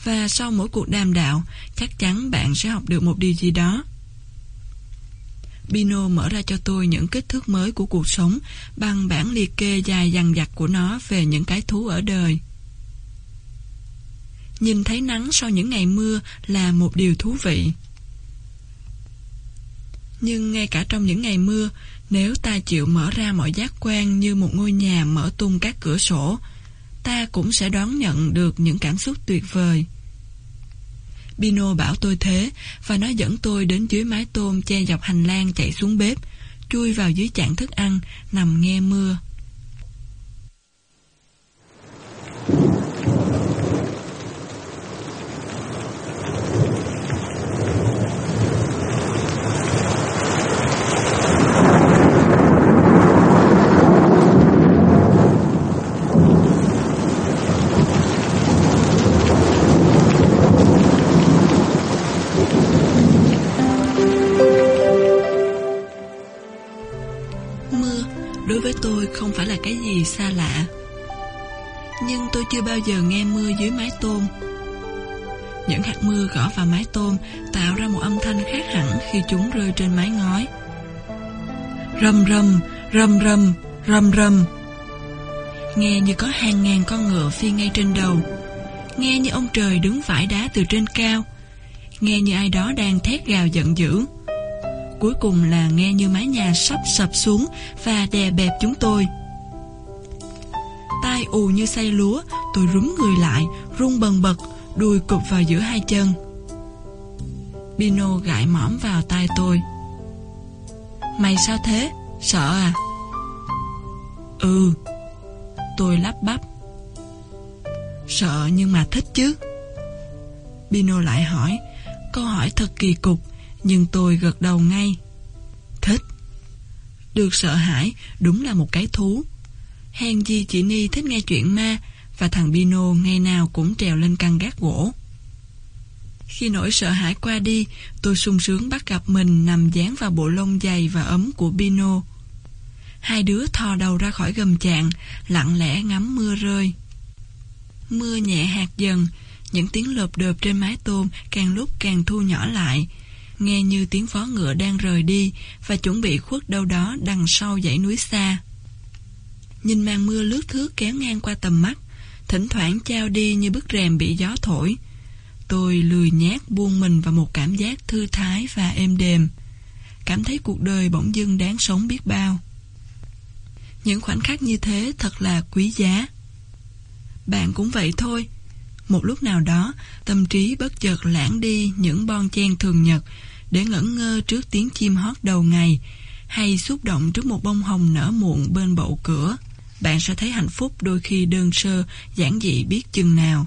Và sau mỗi cuộc đàm đạo, chắc chắn bạn sẽ học được một điều gì đó. Bino mở ra cho tôi những kích thước mới của cuộc sống bằng bản liệt kê dài dằng dặc của nó về những cái thú ở đời. Nhìn thấy nắng sau những ngày mưa là một điều thú vị. Nhưng ngay cả trong những ngày mưa, nếu ta chịu mở ra mọi giác quan như một ngôi nhà mở tung các cửa sổ, ta cũng sẽ đón nhận được những cảm xúc tuyệt vời. Bino bảo tôi thế, và nó dẫn tôi đến dưới mái tôm che dọc hành lang chạy xuống bếp, chui vào dưới chạn thức ăn, nằm nghe mưa. Chưa bao giờ nghe mưa dưới mái tôm Những hạt mưa gõ vào mái tôm Tạo ra một âm thanh khác hẳn khi chúng rơi trên mái ngói. Rầm rầm, rầm rầm, rầm rầm. Nghe như có hàng ngàn con ngựa phi ngay trên đầu. Nghe như ông trời đứng vải đá từ trên cao. Nghe như ai đó đang thét gào giận dữ. Cuối cùng là nghe như mái nhà sắp sập xuống Và đè bẹp chúng tôi. Tai ù như say lúa Tôi rúm người lại Rung bần bật Đuôi cụp vào giữa hai chân. Bino gãi mõm vào tai tôi. Mày sao thế? Sợ à? Ừ Tôi lắp bắp. Sợ nhưng mà thích chứ. Bino lại hỏi, Câu hỏi thật kỳ cục, Nhưng tôi gật đầu ngay. Thích. Được sợ hãi, Đúng là một cái thú. Hèn gì chị Ni thích nghe chuyện ma và thằng Bino ngày nào cũng trèo lên căn gác gỗ Khi nỗi sợ hãi qua đi, tôi sung sướng bắt gặp mình nằm dán vào bộ lông dày và ấm của Bino. Hai đứa thò đầu ra khỏi gầm chạng, lặng lẽ ngắm mưa rơi. Mưa nhẹ hạt dần, những tiếng lợp đợp trên mái tôm càng lúc càng thu nhỏ lại, nghe như tiếng vó ngựa đang rời đi và chuẩn bị khuất đâu đó đằng sau dãy núi xa. Nhìn màn mưa lướt thước kéo ngang qua tầm mắt, thỉnh thoảng trao đi như bức rèm bị gió thổi. Tôi lười nhát buông mình vào một cảm giác thư thái và êm đềm. Cảm thấy cuộc đời bỗng dưng đáng sống biết bao. Những khoảnh khắc như thế thật là quý giá. Bạn cũng vậy thôi. Một lúc nào đó, tâm trí bất chợt lãng đi những bon chen thường nhật để ngẩn ngơ trước tiếng chim hót đầu ngày hay xúc động trước một bông hồng nở muộn bên bậu cửa. Bạn sẽ thấy hạnh phúc đôi khi đơn sơ, giản dị biết chừng nào.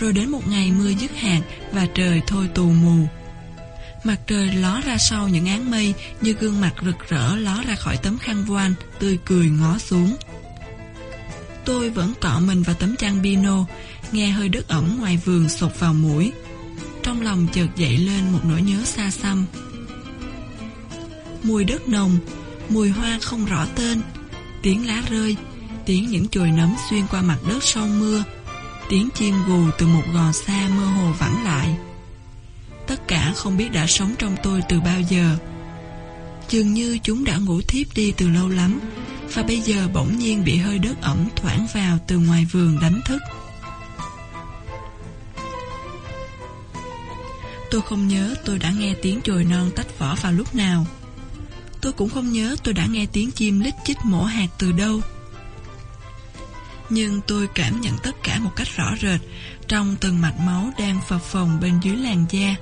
Rồi đến một ngày mưa dứt hạt và trời thôi tù mù. Mặt trời ló ra sau những áng mây như gương mặt rực rỡ ló ra khỏi tấm khăn voan, tươi cười ngó xuống. Tôi vẫn cọ mình vào tấm chăn pino nghe hơi đất ẩm ngoài vườn sột vào mũi. Trong lòng chợt dậy lên một nỗi nhớ xa xăm. Mùi đất nồng, mùi hoa không rõ tên, tiếng lá rơi, tiếng những chồi nấm xuyên qua mặt đất sau mưa, tiếng chim gù từ một gò xa mơ hồ vẳng lại. Tất cả không biết đã sống trong tôi từ bao giờ. Dường như chúng đã ngủ thiếp đi từ lâu lắm, và bây giờ bỗng nhiên bị hơi đất ẩm thoảng vào từ ngoài vườn đánh thức. Tôi không nhớ tôi đã nghe tiếng chồi non tách vỏ vào lúc nào. Tôi cũng không nhớ tôi đã nghe tiếng chim lít chích mổ hạt từ đâu nhưng tôi cảm nhận tất cả một cách rõ rệt trong từng mạch máu đang phập phồng bên dưới làn da.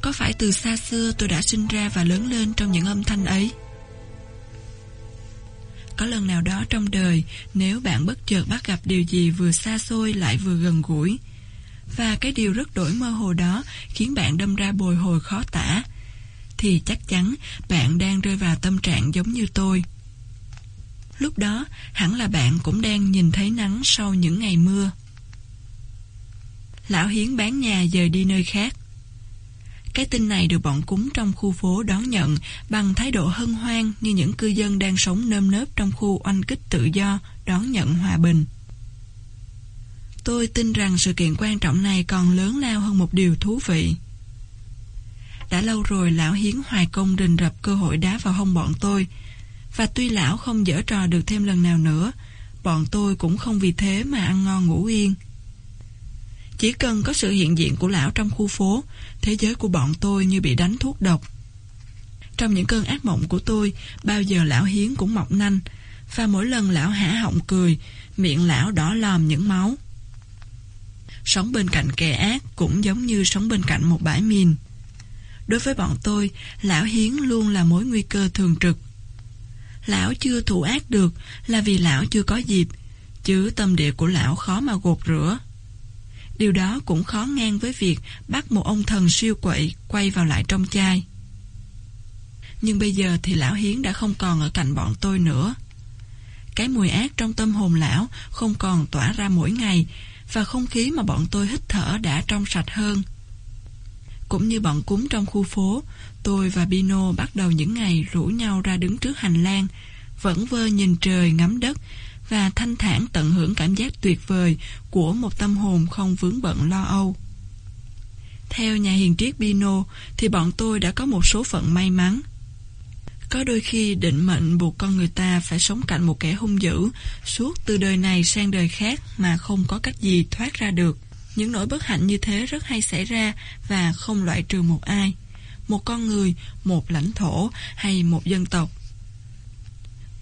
Có phải từ xa xưa tôi đã sinh ra và lớn lên trong những âm thanh ấy? Có lần nào đó trong đời, nếu bạn bất chợt bắt gặp điều gì vừa xa xôi lại vừa gần gũi, và cái điều rất đổi mơ hồ đó khiến bạn đâm ra bồi hồi khó tả, thì chắc chắn bạn đang rơi vào tâm trạng giống như tôi. Lúc đó, hẳn là bạn cũng đang nhìn thấy nắng sau những ngày mưa. Lão Hiến bán nhà dời đi nơi khác. Cái tin này được bọn cúng trong khu phố đón nhận bằng thái độ hân hoan như những cư dân đang sống nơm nớp trong khu oanh kích tự do đón nhận hòa bình. Tôi tin rằng sự kiện quan trọng này còn lớn lao hơn một điều thú vị. Đã lâu rồi lão Hiến hoài công rình rập cơ hội đá vào hông bọn tôi, và tuy lão không dở trò được thêm lần nào nữa, bọn tôi cũng không vì thế mà ăn ngon ngủ yên. Chỉ cần có sự hiện diện của lão trong khu phố, thế giới của bọn tôi như bị đánh thuốc độc. Trong những cơn ác mộng của tôi, bao giờ lão Hiến cũng mọc nanh, và mỗi lần lão hả họng cười, miệng lão đỏ lòm những máu. Sống bên cạnh kẻ ác cũng giống như sống bên cạnh một bãi mìn. Đối với bọn tôi, lão Hiến luôn là mối nguy cơ thường trực. Lão chưa thủ ác được là vì lão chưa có dịp, chứ tâm địa của lão khó mà gột rửa. Điều đó cũng khó ngang với việc bắt một ông thần siêu quậy quay vào lại trong chai. Nhưng bây giờ thì lão Hiến đã không còn ở cạnh bọn tôi nữa. Cái mùi ác trong tâm hồn lão không còn tỏa ra mỗi ngày và không khí mà bọn tôi hít thở đã trong sạch hơn. Cũng như bọn cúng trong khu phố, tôi và Bino bắt đầu những ngày rủ nhau ra đứng trước hành lang, vẫn vơ nhìn trời ngắm đất và thanh thản tận hưởng cảm giác tuyệt vời của một tâm hồn không vướng bận lo âu. Theo nhà hiền triết Bino thì bọn tôi đã có một số phận may mắn. Có đôi khi định mệnh buộc con người ta phải sống cạnh một kẻ hung dữ suốt từ đời này sang đời khác mà không có cách gì thoát ra được. Những nỗi bất hạnh như thế rất hay xảy ra và không loại trừ một ai. Một con người, một lãnh thổ hay một dân tộc.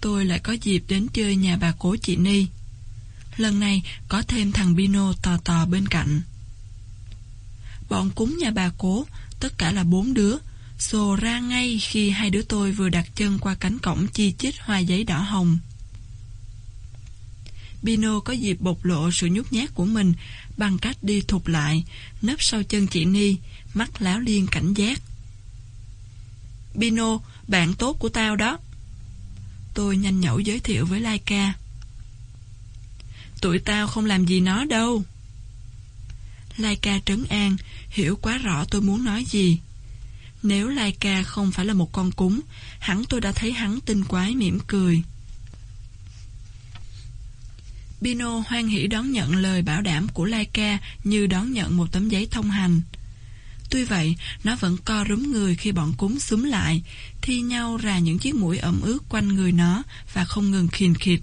Tôi lại có dịp đến chơi nhà bà cố chị Ni. Lần này có thêm thằng Bino tò tò bên cạnh. Bọn cúng nhà bà cố, tất cả là bốn đứa, xô ra ngay khi hai đứa tôi vừa đặt chân qua cánh cổng chi chít hoa giấy đỏ hồng. Bino có dịp bộc lộ sự nhút nhát của mình bằng cách đi thụt lại, nấp sau chân chị Ni, mắt láo liên cảnh giác. Bino, bạn tốt của tao đó. Tôi nhanh nhẩu giới thiệu với Laika. Tụi tao không làm gì nó đâu. Laika trấn an, hiểu quá rõ tôi muốn nói gì. Nếu Laika không phải là một con cúng, hẳn tôi đã thấy hắn tinh quái mỉm cười. Bino hoan hỷ đón nhận lời bảo đảm của Laika như đón nhận một tấm giấy thông hành. Tuy vậy, nó vẫn co rúm người khi bọn cúng xúm lại, thi nhau ra những chiếc mũi ẩm ướt quanh người nó và không ngừng khiền khịt.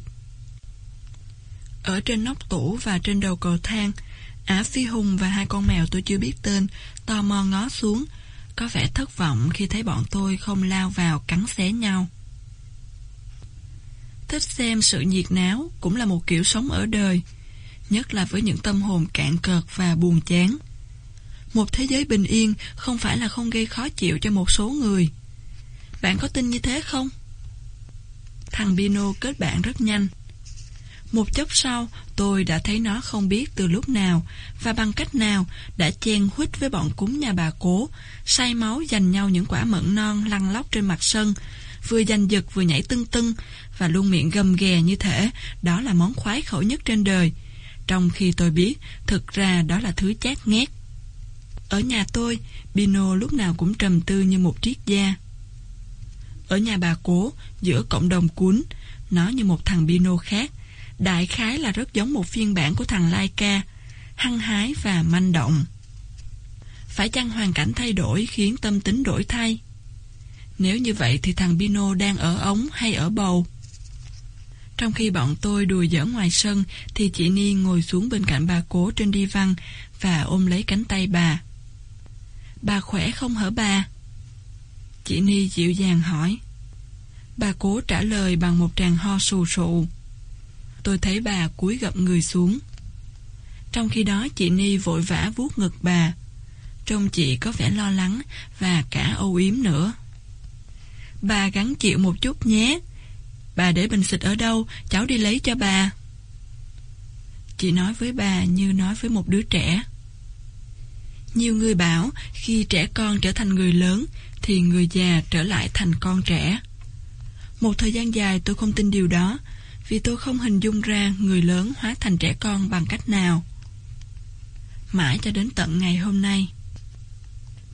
Ở trên nóc tủ và trên đầu cầu thang, Ả Phi Hùng và hai con mèo tôi chưa biết tên, tò mò ngó xuống, có vẻ thất vọng khi thấy bọn tôi không lao vào cắn xé nhau. Thích xem sự nhiệt náo cũng là một kiểu sống ở đời, nhất là với những tâm hồn cạn cợt và buồn chán. Một thế giới bình yên không phải là không gây khó chịu cho một số người. Bạn có tin như thế không? Thằng Bino kết bạn rất nhanh. Một chốc sau, tôi đã thấy nó không biết từ lúc nào và bằng cách nào đã chen huýt với bọn cúng nhà bà cố, say máu giành nhau những quả mận non lăn lóc trên mặt sân, vừa giành giật vừa nhảy tưng tưng và luôn miệng gầm ghè như thể đó là món khoái khẩu nhất trên đời. Trong khi tôi biết, thực ra đó là thứ chát ngét. Ở nhà tôi, Bino lúc nào cũng trầm tư như một triết gia. Ở nhà bà cố, giữa cộng đồng cuốn, nó như một thằng Bino khác, đại khái là rất giống một phiên bản của thằng Laika, hăng hái và manh động. Phải chăng hoàn cảnh thay đổi khiến tâm tính đổi thay? Nếu như vậy thì thằng Bino đang ở ống hay ở bầu? Trong khi bọn tôi đùa giỡn ngoài sân thì chị Ni ngồi xuống bên cạnh bà cố trên đi văn và ôm lấy cánh tay bà. Bà khỏe không hả bà? Chị Ni dịu dàng hỏi. Bà cố trả lời bằng một tràng ho sù sụ. Tôi thấy bà cúi gập người xuống. Trong khi đó chị Ni vội vã vuốt ngực bà. Trông chị có vẻ lo lắng và cả âu yếm nữa. Bà gắng chịu một chút nhé. Bà để bình xịt ở đâu, cháu đi lấy cho bà. Chị nói với bà như nói với một đứa trẻ. Nhiều người bảo khi trẻ con trở thành người lớn thì người già trở lại thành con trẻ. Một thời gian dài tôi không tin điều đó vì tôi không hình dung ra người lớn hóa thành trẻ con bằng cách nào. Mãi cho đến tận ngày hôm nay.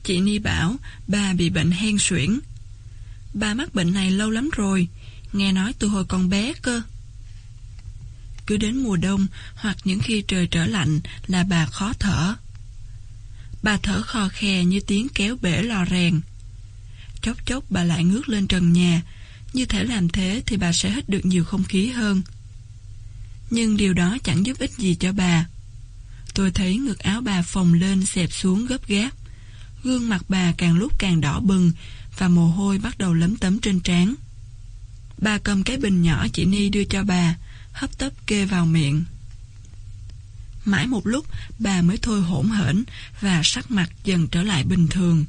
Chị Ni bảo bà bị bệnh hen suyễn. Bà mắc bệnh này lâu lắm rồi, nghe nói từ hồi còn bé cơ. Cứ đến mùa đông hoặc những khi trời trở lạnh là bà khó thở. Bà thở khò khè như tiếng kéo bể lò rèn. Chốc chốc bà lại ngước lên trần nhà, như thể làm thế thì bà sẽ hít được nhiều không khí hơn. Nhưng điều đó chẳng giúp ích gì cho bà. Tôi thấy ngực áo bà phồng lên xẹp xuống gấp gáp. Gương mặt bà càng lúc càng đỏ bừng và mồ hôi bắt đầu lấm tấm trên trán. Bà cầm cái bình nhỏ chị Ni đưa cho bà, hấp tấp kê vào miệng. Mãi một lúc, bà mới thôi hỗn hển và sắc mặt dần trở lại bình thường.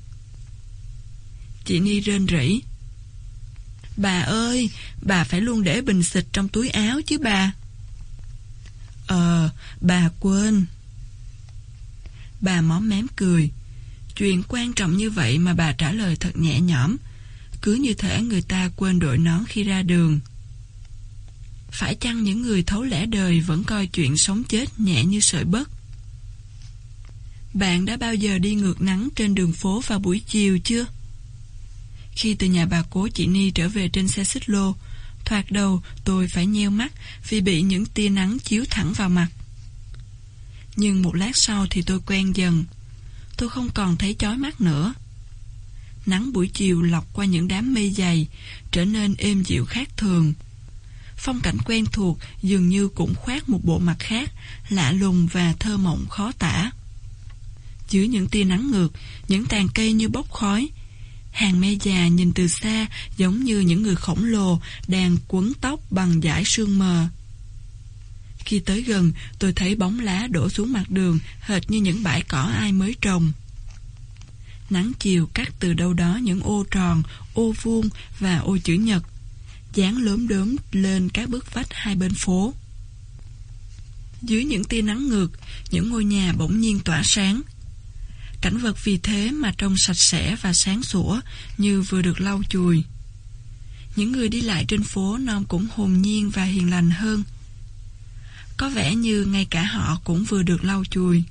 Chị Ni rên rỉ. Bà ơi, bà phải luôn để bình xịt trong túi áo chứ bà. Ờ, bà quên. Bà móm mém cười. Chuyện quan trọng như vậy mà bà trả lời thật nhẹ nhõm. Cứ như thể người ta quên đội nón khi ra đường. Phải chăng những người thấu lẽ đời vẫn coi chuyện sống chết nhẹ như sợi bớt? Bạn đã bao giờ đi ngược nắng trên đường phố vào buổi chiều chưa? Khi từ nhà bà cố chị Ni trở về trên xe xích lô, thoạt đầu tôi phải nheo mắt vì bị những tia nắng chiếu thẳng vào mặt. Nhưng một lát sau thì tôi quen dần. Tôi không còn thấy chói mắt nữa. Nắng buổi chiều lọc qua những đám mây dày, trở nên êm dịu khác thường. Phong cảnh quen thuộc dường như cũng khoác một bộ mặt khác, lạ lùng và thơ mộng khó tả. Dưới những tia nắng ngược, những tàn cây như bốc khói, Hàng me già nhìn từ xa giống như những người khổng lồ đang quấn tóc bằng dải sương mờ. Khi tới gần, tôi thấy bóng lá đổ xuống mặt đường, hệt như những bãi cỏ ai mới trồng. Nắng chiều cắt từ đâu đó những ô tròn, ô vuông và ô chữ nhật, dán lớn đốm lên các bức vách hai bên phố. Dưới những tia nắng ngược, những ngôi nhà bỗng nhiên tỏa sáng. Cảnh vật vì thế mà trông sạch sẽ và sáng sủa như vừa được lau chùi. Những người đi lại trên phố non cũng hồn nhiên và hiền lành hơn. Có vẻ như ngay cả họ cũng vừa được lau chùi.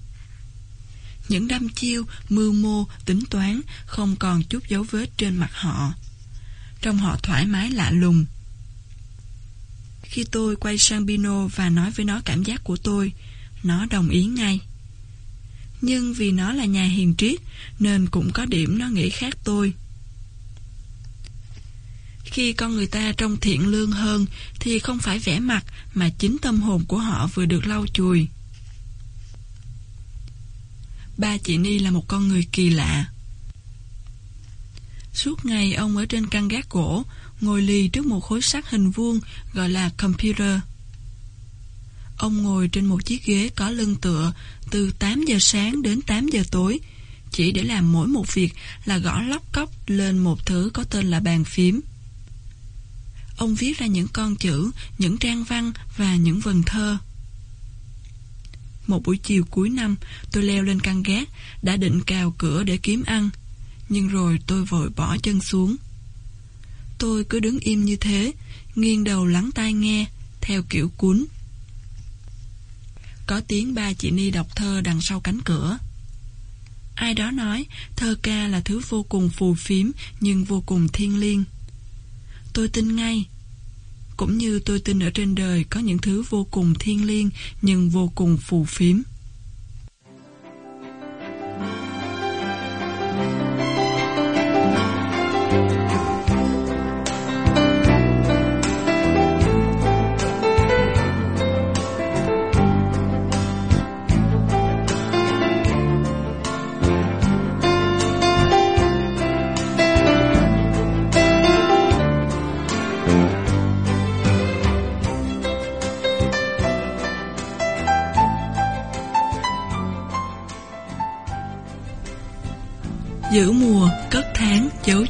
Những đâm chiêu, mưu mô, tính toán không còn chút dấu vết trên mặt họ. Trong họ thoải mái lạ lùng. Khi tôi quay sang Pino và nói với nó cảm giác của tôi, nó đồng ý ngay. Nhưng vì nó là nhà hiền triết, nên cũng có điểm nó nghĩ khác tôi. Khi con người ta trông thiện lương hơn, thì không phải vẻ mặt, mà chính tâm hồn của họ vừa được lau chùi. Ba chị Ni là một con người kỳ lạ. Suốt ngày ông ở trên căn gác gỗ, ngồi lì trước một khối sắt hình vuông gọi là computer. Ông ngồi trên một chiếc ghế có lưng tựa từ 8 giờ sáng đến 8 giờ tối, chỉ để làm mỗi một việc là gõ lóc cốc lên một thứ có tên là bàn phím. Ông viết ra những con chữ, những trang văn và những vần thơ. Một buổi chiều cuối năm, tôi leo lên căn gác, đã định cào cửa để kiếm ăn, nhưng rồi tôi vội bỏ chân xuống. Tôi cứ đứng im như thế, nghiêng đầu lắng tai nghe, theo kiểu cuốn. Có tiếng ba chị Ni đọc thơ đằng sau cánh cửa. Ai đó nói thơ ca là thứ vô cùng phù phiếm nhưng vô cùng thiêng liêng. Tôi tin ngay. Cũng như tôi tin ở trên đời có những thứ vô cùng thiêng liêng nhưng vô cùng phù phiếm.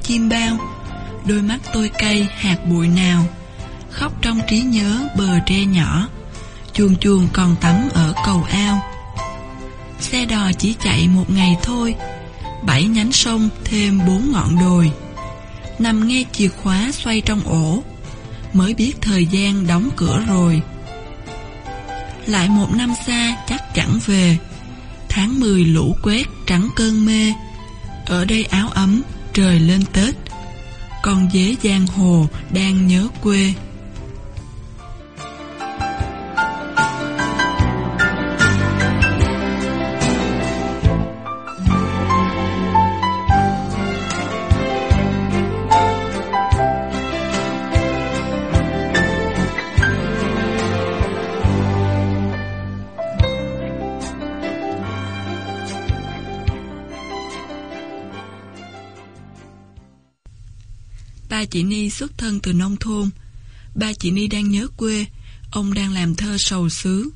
Chim bao. Đôi mắt tôi cay, hạt bụi nào Khóc trong trí nhớ bờ tre nhỏ. Chuồng chuồng còn tắm ở cầu ao. Xe đò chỉ chạy một ngày thôi Bảy nhánh sông thêm bốn ngọn đồi. Nằm nghe chìa khóa xoay trong ổ Mới biết thời gian đóng cửa rồi. Lại một năm xa chắc chẳng về Tháng 10 lũ quét trắng cơn mê. Ở đây áo ấm, trời lên Tết Con dế giang hồ đang nhớ quê. Ba chị Ni xuất thân từ nông thôn. Ba chị Ni đang nhớ quê, ông đang làm thơ sầu xứ.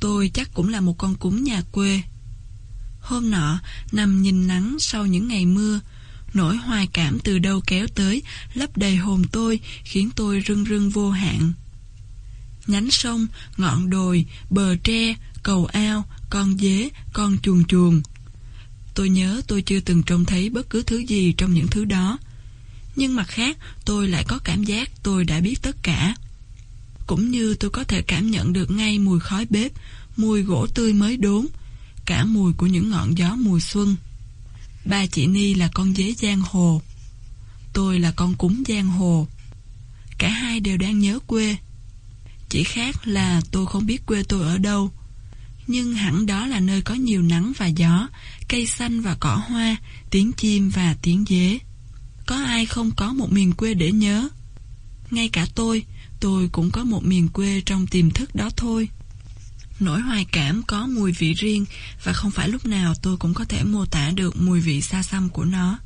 Tôi chắc cũng là một con cúng nhà quê. Hôm nọ, nằm nhìn nắng sau những ngày mưa, nỗi hoài cảm từ đâu kéo tới, lấp đầy hồn tôi, khiến tôi rưng rưng vô hạn. Nhánh sông, ngọn đồi, bờ tre, cầu ao, con dế, con chuồn chuồn. Tôi nhớ tôi chưa từng trông thấy bất cứ thứ gì trong những thứ đó. Nhưng mặt khác, tôi lại có cảm giác tôi đã biết tất cả. Cũng như tôi có thể cảm nhận được ngay mùi khói bếp, mùi gỗ tươi mới đốn, cả mùi của những ngọn gió mùa xuân. Ba chị Ni là con dế giang hồ. Tôi là con cúng giang hồ. Cả hai đều đang nhớ quê. Chỉ khác là tôi không biết quê tôi ở đâu. Nhưng hẳn đó là nơi có nhiều nắng và gió, cây xanh và cỏ hoa, tiếng chim và tiếng dế. Có ai không có một miền quê để nhớ Ngay cả tôi Tôi cũng có một miền quê trong tiềm thức đó thôi Nỗi hoài cảm có mùi vị riêng Và không phải lúc nào tôi cũng có thể mô tả được mùi vị xa xăm của nó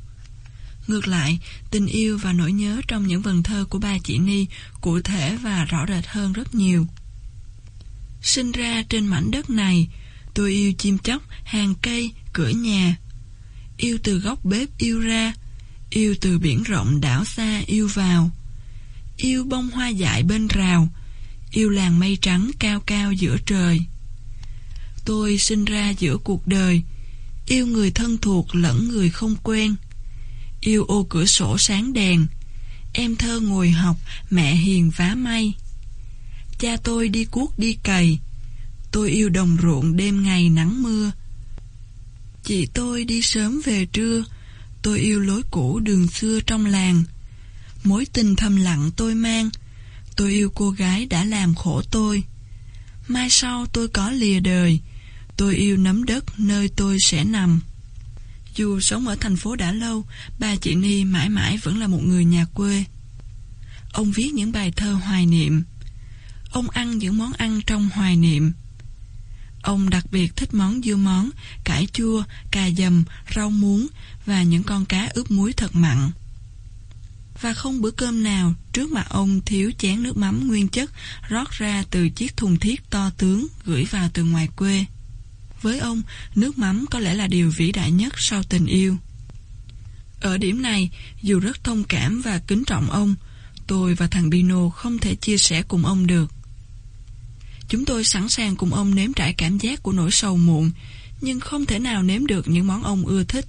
Ngược lại, tình yêu và nỗi nhớ trong những vần thơ của ba chị Ni cụ thể và rõ rệt hơn rất nhiều. Sinh ra trên mảnh đất này, tôi yêu chim chóc, hàng cây, cửa nhà. Yêu từ góc bếp yêu ra, yêu từ biển rộng đảo xa yêu vào. Yêu bông hoa dại bên rào, yêu làng mây trắng cao cao giữa trời. Tôi sinh ra giữa cuộc đời, yêu người thân thuộc lẫn người không quen. Yêu ô cửa sổ sáng đèn, em thơ ngồi học, mẹ hiền vá may. Cha tôi đi cuốc đi cày, tôi yêu đồng ruộng đêm ngày nắng mưa. Chị tôi đi sớm về trưa, tôi yêu lối cũ đường xưa trong làng. Mối tình thầm lặng tôi mang, tôi yêu cô gái đã làm khổ tôi. Mai sau tôi có lìa đời, tôi yêu nấm đất nơi tôi sẽ nằm. Dù sống ở thành phố đã lâu, bà chị Ni mãi mãi vẫn là một người nhà quê. Ông viết những bài thơ hoài niệm. Ông ăn những món ăn trong hoài niệm. Ông đặc biệt thích món dưa món, cải chua, cà dầm, rau muống và những con cá ướp muối thật mặn. Và không bữa cơm nào trước mặt ông thiếu chén nước mắm nguyên chất rót ra từ chiếc thùng thiết to tướng gửi vào từ ngoài quê. Với ông, nước mắm có lẽ là điều vĩ đại nhất sau tình yêu. Ở điểm này, dù rất thông cảm và kính trọng ông, tôi và thằng Bino không thể chia sẻ cùng ông được. Chúng tôi sẵn sàng cùng ông nếm trải cảm giác của nỗi sầu muộn, nhưng không thể nào nếm được những món ông ưa thích.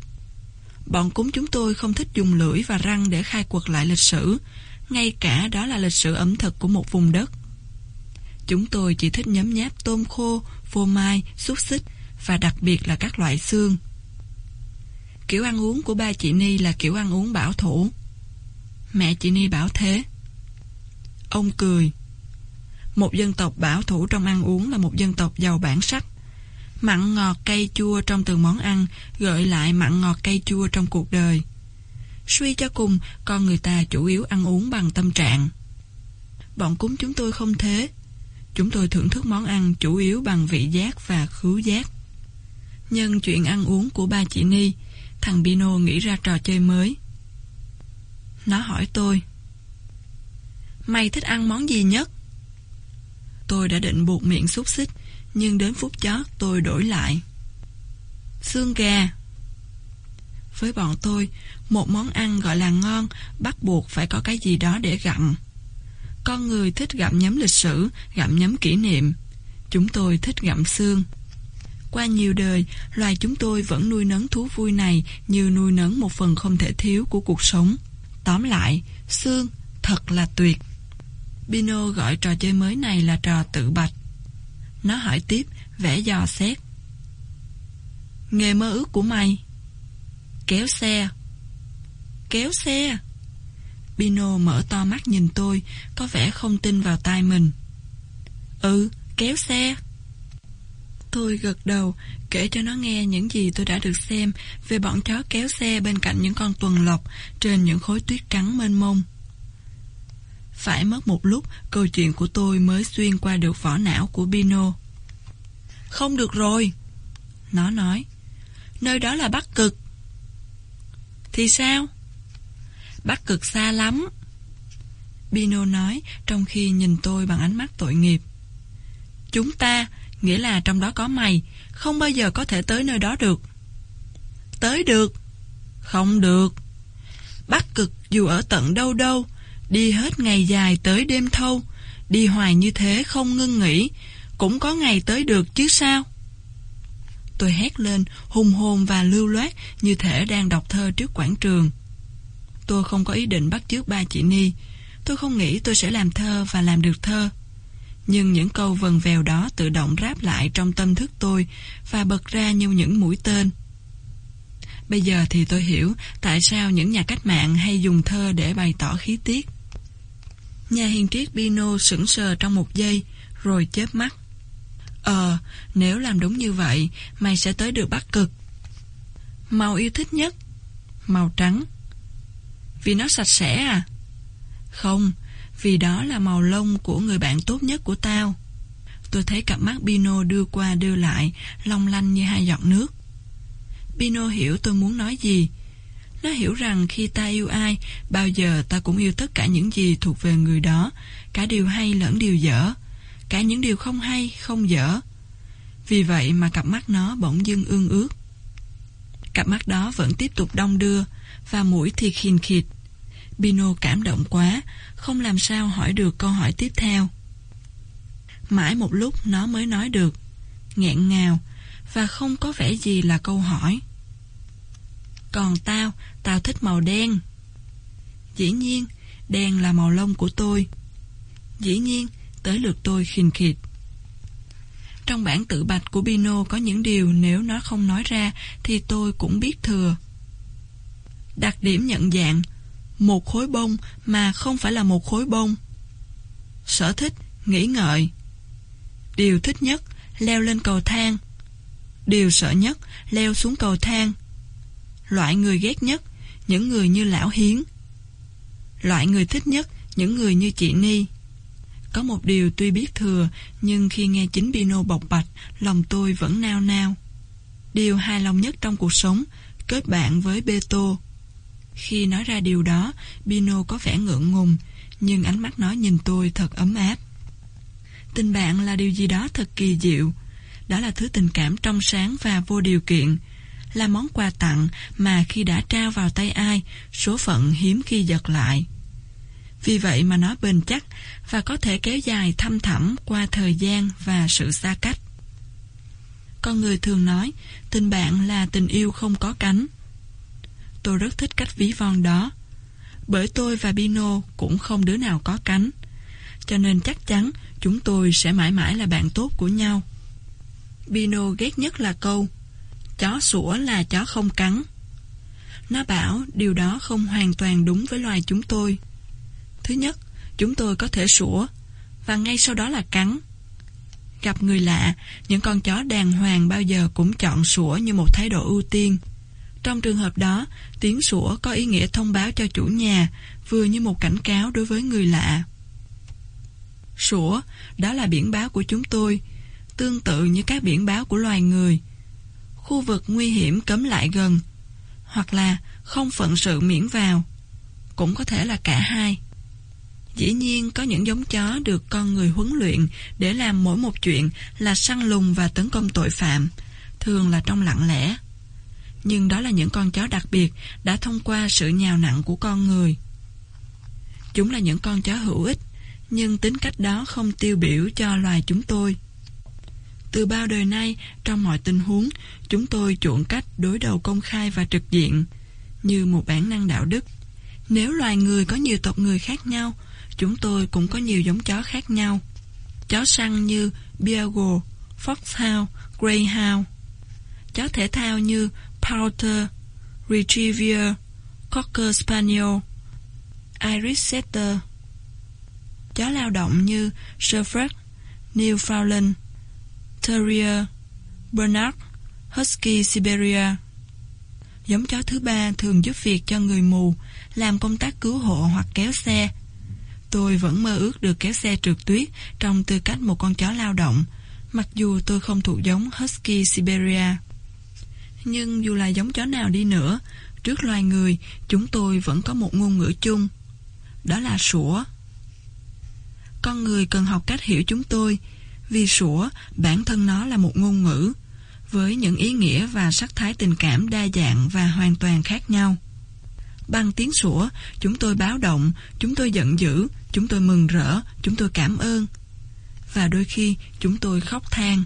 Bọn cúng chúng tôi không thích dùng lưỡi và răng để khai quật lại lịch sử, ngay cả đó là lịch sử ẩm thực của một vùng đất. Chúng tôi chỉ thích nhấm nháp tôm khô, phô mai, xúc xích và đặc biệt là các loại xương. Kiểu ăn uống của ba chị Ni là kiểu ăn uống bảo thủ. Mẹ chị Ni bảo thế. Ông cười. Một dân tộc bảo thủ trong ăn uống là một dân tộc giàu bản sắc. Mặn ngọt cay chua trong từng món ăn gợi lại mặn ngọt cay chua trong cuộc đời. Suy cho cùng, con người ta chủ yếu ăn uống bằng tâm trạng. Bọn cúng chúng tôi không thế. Chúng tôi thưởng thức món ăn chủ yếu bằng vị giác và khứu giác. Nhân chuyện ăn uống của ba chị Ni, thằng Bino nghĩ ra trò chơi mới. Nó hỏi tôi. Mày thích ăn món gì nhất? Tôi đã định buộc miệng xúc xích, nhưng đến phút chót tôi đổi lại. Xương gà. Với bọn tôi, một món ăn gọi là ngon bắt buộc phải có cái gì đó để gặm. Con người thích gặm nhấm lịch sử, gặm nhấm kỷ niệm. Chúng tôi thích gặm xương. Qua nhiều đời, loài chúng tôi vẫn nuôi nấng thú vui này như nuôi nấng một phần không thể thiếu của cuộc sống. Tóm lại, xương thật là tuyệt. Bino gọi trò chơi mới này là trò tự bạch. Nó hỏi tiếp, vẽ dò xét. Nghề mơ ước của mày? Kéo xe. Kéo xe? Bino mở to mắt nhìn tôi, có vẻ không tin vào tai mình. Ừ, kéo xe. Tôi gật đầu, kể cho nó nghe những gì tôi đã được xem về bọn chó kéo xe bên cạnh những con tuần lộc trên những khối tuyết trắng mênh mông. Phải mất một lúc, câu chuyện của tôi mới xuyên qua được vỏ não của Bino. Không được rồi. Nó nói. Nơi đó là Bắc Cực. Thì sao? Bắc Cực xa lắm. Bino nói trong khi nhìn tôi bằng ánh mắt tội nghiệp. Chúng ta, nghĩa là trong đó có mày, không bao giờ có thể tới nơi đó được. Tới được. Không được. Bắc Cực dù ở tận đâu đâu, đi hết ngày dài tới đêm thâu, đi hoài như thế không ngưng nghỉ, cũng có ngày tới được chứ sao? Tôi hét lên, hùng hồn và lưu loát như thể đang đọc thơ trước quảng trường. Tôi không có ý định bắt chước ba chị Ni. Tôi không nghĩ tôi sẽ làm thơ và làm được thơ. Nhưng những câu vần vèo đó tự động ráp lại trong tâm thức tôi và bật ra như những mũi tên. Bây giờ thì tôi hiểu tại sao những nhà cách mạng hay dùng thơ để bày tỏ khí tiết. Nhà hiền triết Pino sững sờ trong một giây, rồi chớp mắt. Ờ, nếu làm đúng như vậy, mày sẽ tới được Bắc Cực. Màu yêu thích nhất? Màu trắng. Vì nó sạch sẽ à? Không, vì đó là màu lông của người bạn tốt nhất của tao. Tôi thấy cặp mắt Pino đưa qua đưa lại, long lanh như hai giọt nước. Pino hiểu tôi muốn nói gì. Nó hiểu rằng khi ta yêu ai, bao giờ ta cũng yêu tất cả những gì thuộc về người đó, cả điều hay lẫn điều dở, cả những điều không hay, không dở. Vì vậy mà cặp mắt nó bỗng dưng ương ước. Cặp mắt đó vẫn tiếp tục đong đưa, và mũi thì khìn khịt. Bino cảm động quá, không làm sao hỏi được câu hỏi tiếp theo. Mãi một lúc nó mới nói được, nghẹn ngào, và không có vẻ gì là câu hỏi. Còn tao, tao thích màu đen. Dĩ nhiên, đen là màu lông của tôi. Dĩ nhiên, tới lượt tôi khinh khịt. Trong bản tự bạch của Bino có những điều nếu nó không nói ra thì tôi cũng biết thừa. Đặc điểm nhận dạng Một khối bông mà không phải là một khối bông Sở thích, nghĩ ngợi Điều thích nhất, leo lên cầu thang Điều sợ nhất, leo xuống cầu thang Loại người ghét nhất, những người như Lão Hiến. Loại người thích nhất, những người như chị Ni. Có một điều tuy biết thừa Nhưng khi nghe chính Pino bộc bạch Lòng tôi vẫn nao nao. Điều hài lòng nhất trong cuộc sống Kết bạn với Beto. Khi nói ra điều đó Pino có vẻ ngượng ngùng Nhưng ánh mắt nó nhìn tôi thật ấm áp. Tình bạn là điều gì đó thật kỳ diệu. Đó là thứ tình cảm trong sáng và vô điều kiện. Là món quà tặng mà khi đã trao vào tay ai, Số phận hiếm khi giật lại. Vì vậy mà nó bền chắc Và có thể kéo dài thăm thẳm qua thời gian và sự xa cách. Con người thường nói, Tình bạn là tình yêu không có cánh. Tôi rất thích cách ví von đó. Bởi tôi và Bino cũng không đứa nào có cánh, Cho nên chắc chắn chúng tôi sẽ mãi mãi là bạn tốt của nhau. Bino ghét nhất là câu Chó sủa là chó không cắn. Nó bảo điều đó không hoàn toàn đúng với loài chúng tôi. Thứ nhất, chúng tôi có thể sủa, và ngay sau đó là cắn. Gặp người lạ, những con chó đàng hoàng bao giờ cũng chọn sủa như một thái độ ưu tiên. Trong trường hợp đó, tiếng sủa có ý nghĩa thông báo cho chủ nhà, vừa như một cảnh cáo đối với người lạ. Sủa, đó là biển báo của chúng tôi, tương tự như các biển báo của loài người. Khu vực nguy hiểm cấm lại gần, hoặc là không phận sự miễn vào. Cũng có thể là cả hai. Dĩ nhiên có những giống chó được con người huấn luyện để làm mỗi một chuyện là săn lùng và tấn công tội phạm, thường là trong lặng lẽ. Nhưng đó là những con chó đặc biệt đã thông qua sự nhào nặng của con người. Chúng là những con chó hữu ích, nhưng tính cách đó không tiêu biểu cho loài chúng tôi. Từ bao đời nay, trong mọi tình huống, chúng tôi chuộng cách đối đầu công khai và trực diện, như một bản năng đạo đức. Nếu loài người có nhiều tộc người khác nhau, chúng tôi cũng có nhiều giống chó khác nhau. Chó săn như Beagle, Foxhound, Greyhound. Chó thể thao như Porter, Retriever, Cocker Spaniel, Irish Setter chó lao động như Shepherd, Newfoundland, Terrier, Bernard, Husky Siberia. Giống chó thứ ba thường giúp việc cho người mù, làm công tác cứu hộ hoặc kéo xe. Tôi vẫn mơ ước được kéo xe trượt tuyết trong tư cách một con chó lao động, mặc dù tôi không thuộc giống Husky Siberia. Nhưng dù là giống chó nào đi nữa, trước loài người, chúng tôi vẫn có một ngôn ngữ chung. Đó là sủa. Con người cần học cách hiểu chúng tôi, vì sủa bản thân nó là một ngôn ngữ, với những ý nghĩa và sắc thái tình cảm đa dạng và hoàn toàn khác nhau. Bằng tiếng sủa, chúng tôi báo động, chúng tôi giận dữ, chúng tôi mừng rỡ, chúng tôi cảm ơn. Và đôi khi chúng tôi khóc than.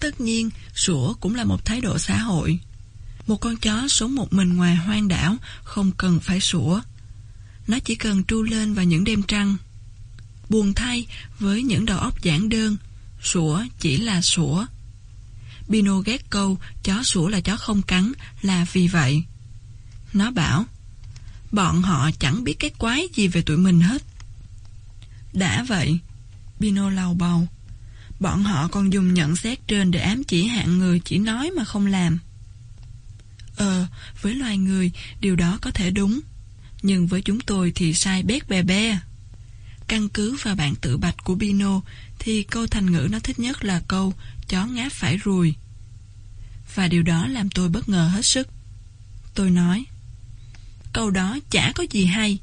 Tất nhiên, sủa cũng là một thái độ xã hội. Một con chó sống một mình ngoài hoang đảo không cần phải sủa. Nó chỉ cần tru lên vào những đêm trăng. Buồn thay với những đầu óc giản đơn, sủa chỉ là sủa. Bino ghét câu chó sủa là chó không cắn là vì vậy. Nó bảo, bọn họ chẳng biết cái quái gì về tụi mình hết. Đã vậy, Bino lau bầu, bọn họ còn dùng nhận xét trên để ám chỉ hạng người chỉ nói mà không làm. Ờ, với loài người, điều đó có thể đúng. Nhưng với chúng tôi thì sai bét bè bè. Căn cứ vào bản tự bạch của Bino, thì câu thành ngữ nó thích nhất là câu chó ngáp phải ruồi. Và điều đó làm tôi bất ngờ hết sức. Tôi nói, Câu đó chả có gì hay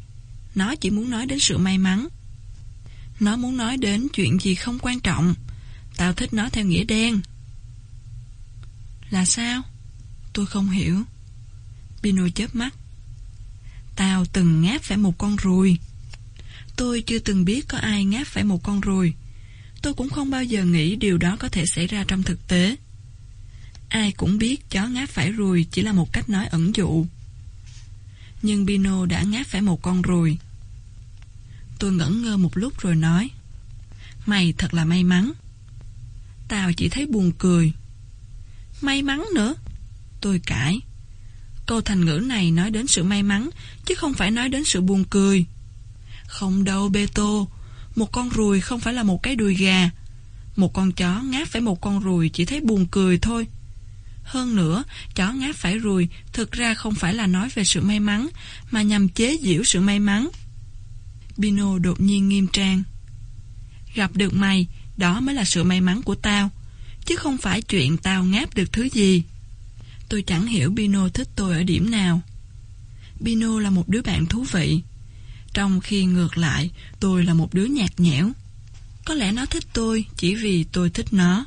Nó chỉ muốn nói đến sự may mắn Nó muốn nói đến chuyện gì không quan trọng. Tao thích nó theo nghĩa đen. Là sao? Tôi không hiểu. Pino chớp mắt. Tao từng ngáp phải một con ruồi. Tôi chưa từng biết có ai ngáp phải một con ruồi. Tôi cũng không bao giờ nghĩ điều đó có thể xảy ra trong thực tế. Ai cũng biết chó ngáp phải ruồi chỉ là một cách nói ẩn dụ. Nhưng Bino đã ngáp phải một con ruồi. Tôi ngẩn ngơ một lúc rồi nói Mày thật là may mắn Tao chỉ thấy buồn cười May mắn nữa Tôi cãi Câu thành ngữ này nói đến sự may mắn, Chứ không phải nói đến sự buồn cười không đâu bê tô Một con ruồi không phải là một cái đùi gà. Một con chó ngáp phải một con ruồi Chỉ thấy buồn cười thôi. Hơn nữa, Chó ngáp phải ruồi Thực ra không phải là nói về sự may mắn, Mà nhằm chế giễu sự may mắn. Bino đột nhiên nghiêm trang. Gặp được mày, Đó mới là sự may mắn của tao, Chứ không phải chuyện tao ngáp được thứ gì. Tôi chẳng hiểu Bino thích tôi ở điểm nào. Bino là một đứa bạn thú vị. Trong khi ngược lại Tôi là một đứa nhạt nhẽo Có lẽ nó thích tôi Chỉ vì tôi thích nó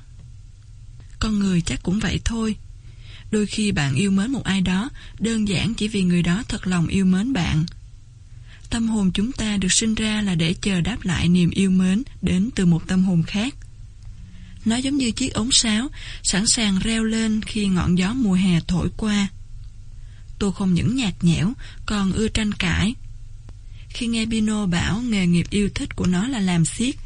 Con người chắc cũng vậy thôi Đôi khi bạn yêu mến một ai đó Đơn giản chỉ vì người đó thật lòng yêu mến bạn Tâm hồn chúng ta được sinh ra là để chờ đáp lại niềm yêu mến đến từ một tâm hồn khác. Nó giống như chiếc ống sáo, sẵn sàng reo lên khi ngọn gió mùa hè thổi qua. Tôi không những nhạt nhẽo, còn ưa tranh cãi. Khi nghe Pino bảo nghề nghiệp yêu thích của nó là làm xiếc,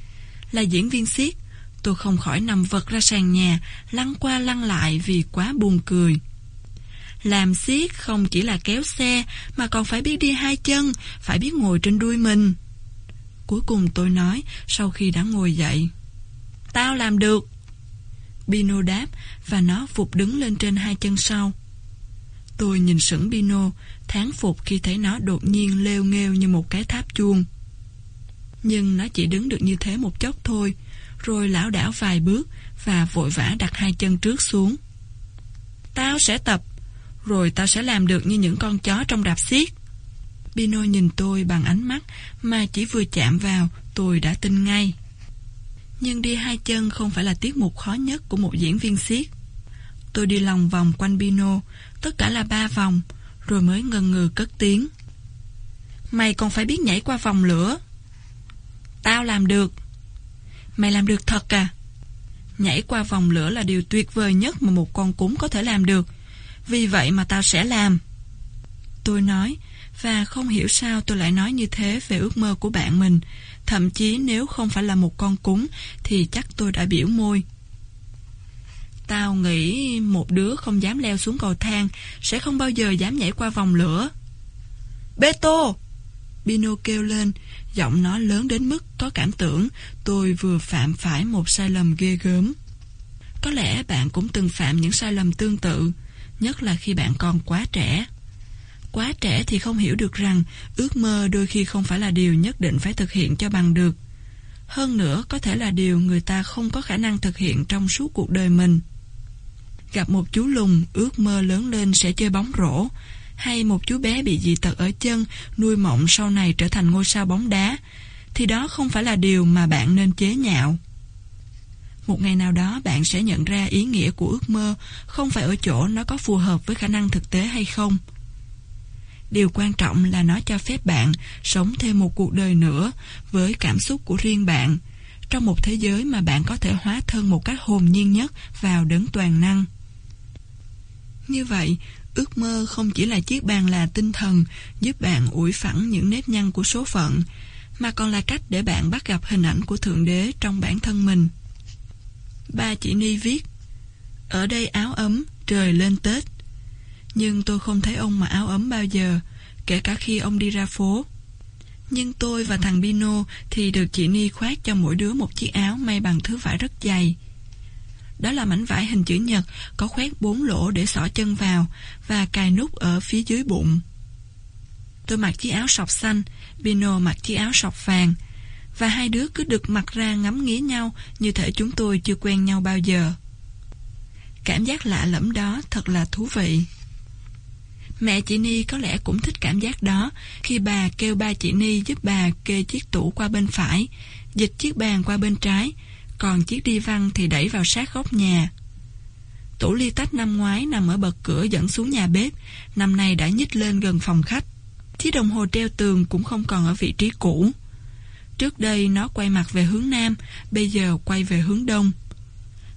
là diễn viên xiếc, tôi không khỏi nằm vật ra sàn nhà, lăn qua lăn lại vì quá buồn cười. Làm xiếc không chỉ là kéo xe Mà còn phải biết đi hai chân Phải biết ngồi trên đuôi mình. Cuối cùng tôi nói Sau khi đã ngồi dậy Tao làm được. Bino đáp Và nó phục đứng lên trên hai chân sau. Tôi nhìn sững Bino Thán phục khi thấy nó đột nhiên leo nghêu như một cái tháp chuông Nhưng nó chỉ đứng được như thế một chốc thôi, Rồi lão đảo vài bước Và vội vã đặt hai chân trước xuống Tao sẽ tập, rồi tao sẽ làm được như những con chó trong đạp xiết. Pino nhìn tôi bằng ánh mắt mà chỉ vừa chạm vào, tôi đã tin ngay. Nhưng đi hai chân không phải là tiết mục khó nhất của một diễn viên xiết. Tôi đi lòng vòng quanh Pino, tất cả là ba vòng, rồi mới ngần ngừ cất tiếng. Mày còn phải biết nhảy qua vòng lửa. Tao làm được. Mày làm được thật à? Nhảy qua vòng lửa là điều tuyệt vời nhất mà một con cúng có thể làm được. Vì vậy mà tao sẽ làm. Tôi nói, và không hiểu sao tôi lại nói như thế về ước mơ của bạn mình. Thậm chí nếu không phải là một con cúng, thì chắc tôi đã biểu môi. Tao nghĩ một đứa không dám leo xuống cầu thang, sẽ không bao giờ dám nhảy qua vòng lửa. Bê tô! Bino kêu lên, giọng nó lớn đến mức có cảm tưởng tôi vừa phạm phải một sai lầm ghê gớm. Có lẽ bạn cũng từng phạm những sai lầm tương tự nhất là khi bạn còn quá trẻ. Quá trẻ thì không hiểu được rằng ước mơ đôi khi không phải là điều nhất định phải thực hiện cho bằng được. Hơn nữa có thể là điều người ta không có khả năng thực hiện trong suốt cuộc đời mình. Gặp một chú lùn ước mơ lớn lên sẽ chơi bóng rổ, hay một chú bé bị dị tật ở chân nuôi mộng sau này trở thành ngôi sao bóng đá, thì đó không phải là điều mà bạn nên chế nhạo. Một ngày nào đó bạn sẽ nhận ra ý nghĩa của ước mơ không phải ở chỗ nó có phù hợp với khả năng thực tế hay không. Điều quan trọng là nó cho phép bạn sống thêm một cuộc đời nữa với cảm xúc của riêng bạn, trong một thế giới mà bạn có thể hóa thân một cách hồn nhiên nhất vào đấng toàn năng. Như vậy, ước mơ không chỉ là chiếc bàn là tinh thần giúp bạn ủi phẳng những nếp nhăn của số phận, mà còn là cách để bạn bắt gặp hình ảnh của Thượng Đế trong bản thân mình. Ba chị Ni viết Ở đây áo ấm, trời lên Tết. Nhưng tôi không thấy ông mặc áo ấm bao giờ Kể cả khi ông đi ra phố. Nhưng tôi và thằng Bino Thì được chị Ni khoát cho mỗi đứa một chiếc áo May bằng thứ vải rất dày. Đó là mảnh vải hình chữ nhật Có khoét bốn lỗ để xỏ chân vào Và cài nút ở phía dưới bụng Tôi mặc chiếc áo sọc xanh Bino mặc chiếc áo sọc vàng và hai đứa cứ được mặt ra ngắm nghía nhau như thể chúng tôi chưa quen nhau bao giờ. Cảm giác lạ lẫm đó thật là thú vị. Mẹ chị Ni có lẽ cũng thích cảm giác đó khi bà kêu ba chị Ni giúp bà kê chiếc tủ qua bên phải, dịch chiếc bàn qua bên trái, còn chiếc đi văn thì đẩy vào sát góc nhà. Tủ ly tách năm ngoái nằm ở bậc cửa dẫn xuống nhà bếp, năm nay đã nhích lên gần phòng khách. Chiếc đồng hồ treo tường cũng không còn ở vị trí cũ. Trước đây nó quay mặt về hướng Nam, bây giờ quay về hướng Đông.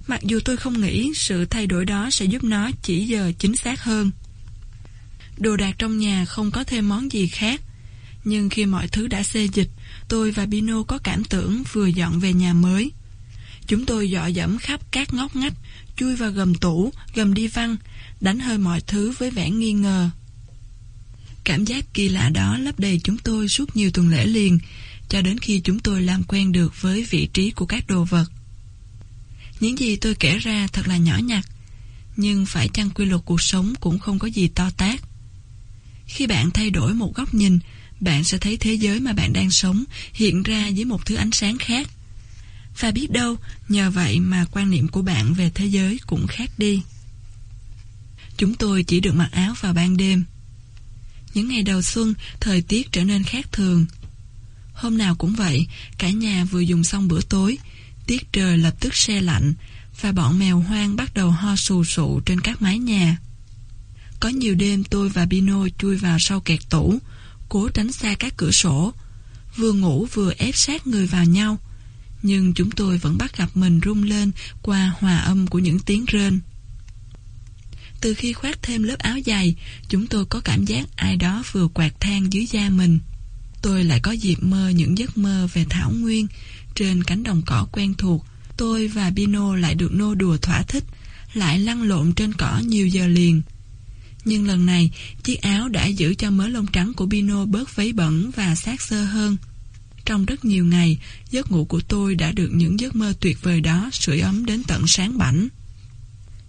Mặc dù tôi không nghĩ sự thay đổi đó sẽ giúp nó chỉ giờ chính xác hơn. Đồ đạc trong nhà không có thêm món gì khác. Nhưng khi mọi thứ đã xê dịch, tôi và Bino có cảm tưởng vừa dọn về nhà mới. Chúng tôi dọ dẫm khắp các ngóc ngách, chui vào gầm tủ, gầm đi văn, đánh hơi mọi thứ với vẻ nghi ngờ. Cảm giác kỳ lạ đó lấp đầy chúng tôi suốt nhiều tuần lễ liền, cho đến khi chúng tôi làm quen được với vị trí của các đồ vật. Những gì tôi kể ra thật là nhỏ nhặt, nhưng phải chăng quy luật cuộc sống cũng không có gì to tát. Khi bạn thay đổi một góc nhìn, bạn sẽ thấy thế giới mà bạn đang sống hiện ra với một thứ ánh sáng khác. Và biết đâu, nhờ vậy mà quan niệm của bạn về thế giới cũng khác đi. Chúng tôi chỉ được mặc áo vào ban đêm. Những ngày đầu xuân, thời tiết trở nên khác thường. Hôm nào cũng vậy, cả nhà vừa dùng xong bữa tối, tiết trời lập tức se lạnh, và bọn mèo hoang bắt đầu ho sù sụ trên các mái nhà. Có nhiều đêm tôi và Bino chui vào sau kẹt tủ, cố tránh xa các cửa sổ, vừa ngủ vừa ép sát người vào nhau. Nhưng chúng tôi vẫn bắt gặp mình rung lên qua hòa âm của những tiếng rên. Từ khi khoác thêm lớp áo dày, chúng tôi có cảm giác ai đó vừa quạt than dưới da mình. Tôi lại có dịp mơ những giấc mơ về Thảo Nguyên, trên cánh đồng cỏ quen thuộc. Tôi và Bino lại được nô đùa thỏa thích, lại lăn lộn trên cỏ nhiều giờ liền. Nhưng lần này, chiếc áo đã giữ cho mớ lông trắng của Bino bớt vấy bẩn và sát sơ hơn. Trong rất nhiều ngày, giấc ngủ của tôi đã được những giấc mơ tuyệt vời đó sưởi ấm đến tận sáng bảnh.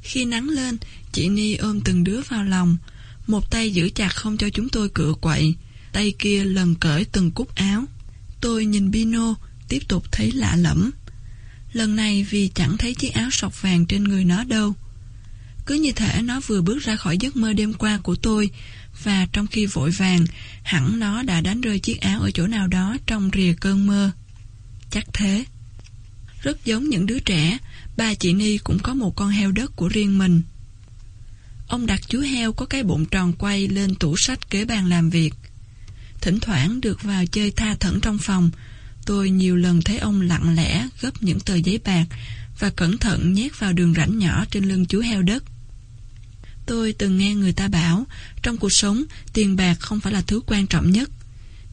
Khi nắng lên, chị Ni ôm từng đứa vào lòng, một tay giữ chặt không cho chúng tôi cựa quậy, tay kia lần cởi từng cúc áo. Tôi nhìn Bino, tiếp tục thấy lạ lẫm. Lần này vì chẳng thấy chiếc áo sọc vàng trên người nó đâu. Cứ như thể nó vừa bước ra khỏi giấc mơ đêm qua của tôi, và trong khi vội vàng, hẳn nó đã đánh rơi chiếc áo ở chỗ nào đó trong rìa cơn mơ. Chắc thế. Rất giống những đứa trẻ, ba chị Ni cũng có một con heo đất của riêng mình. Ông đặt chú heo có cái bụng tròn quay lên tủ sách kế bàn làm việc. Thỉnh thoảng được vào chơi tha thẩn trong phòng, tôi nhiều lần thấy ông lặng lẽ gấp những tờ giấy bạc và cẩn thận nhét vào đường rãnh nhỏ trên lưng chú heo đất. Tôi từng nghe người ta bảo, trong cuộc sống, tiền bạc không phải là thứ quan trọng nhất.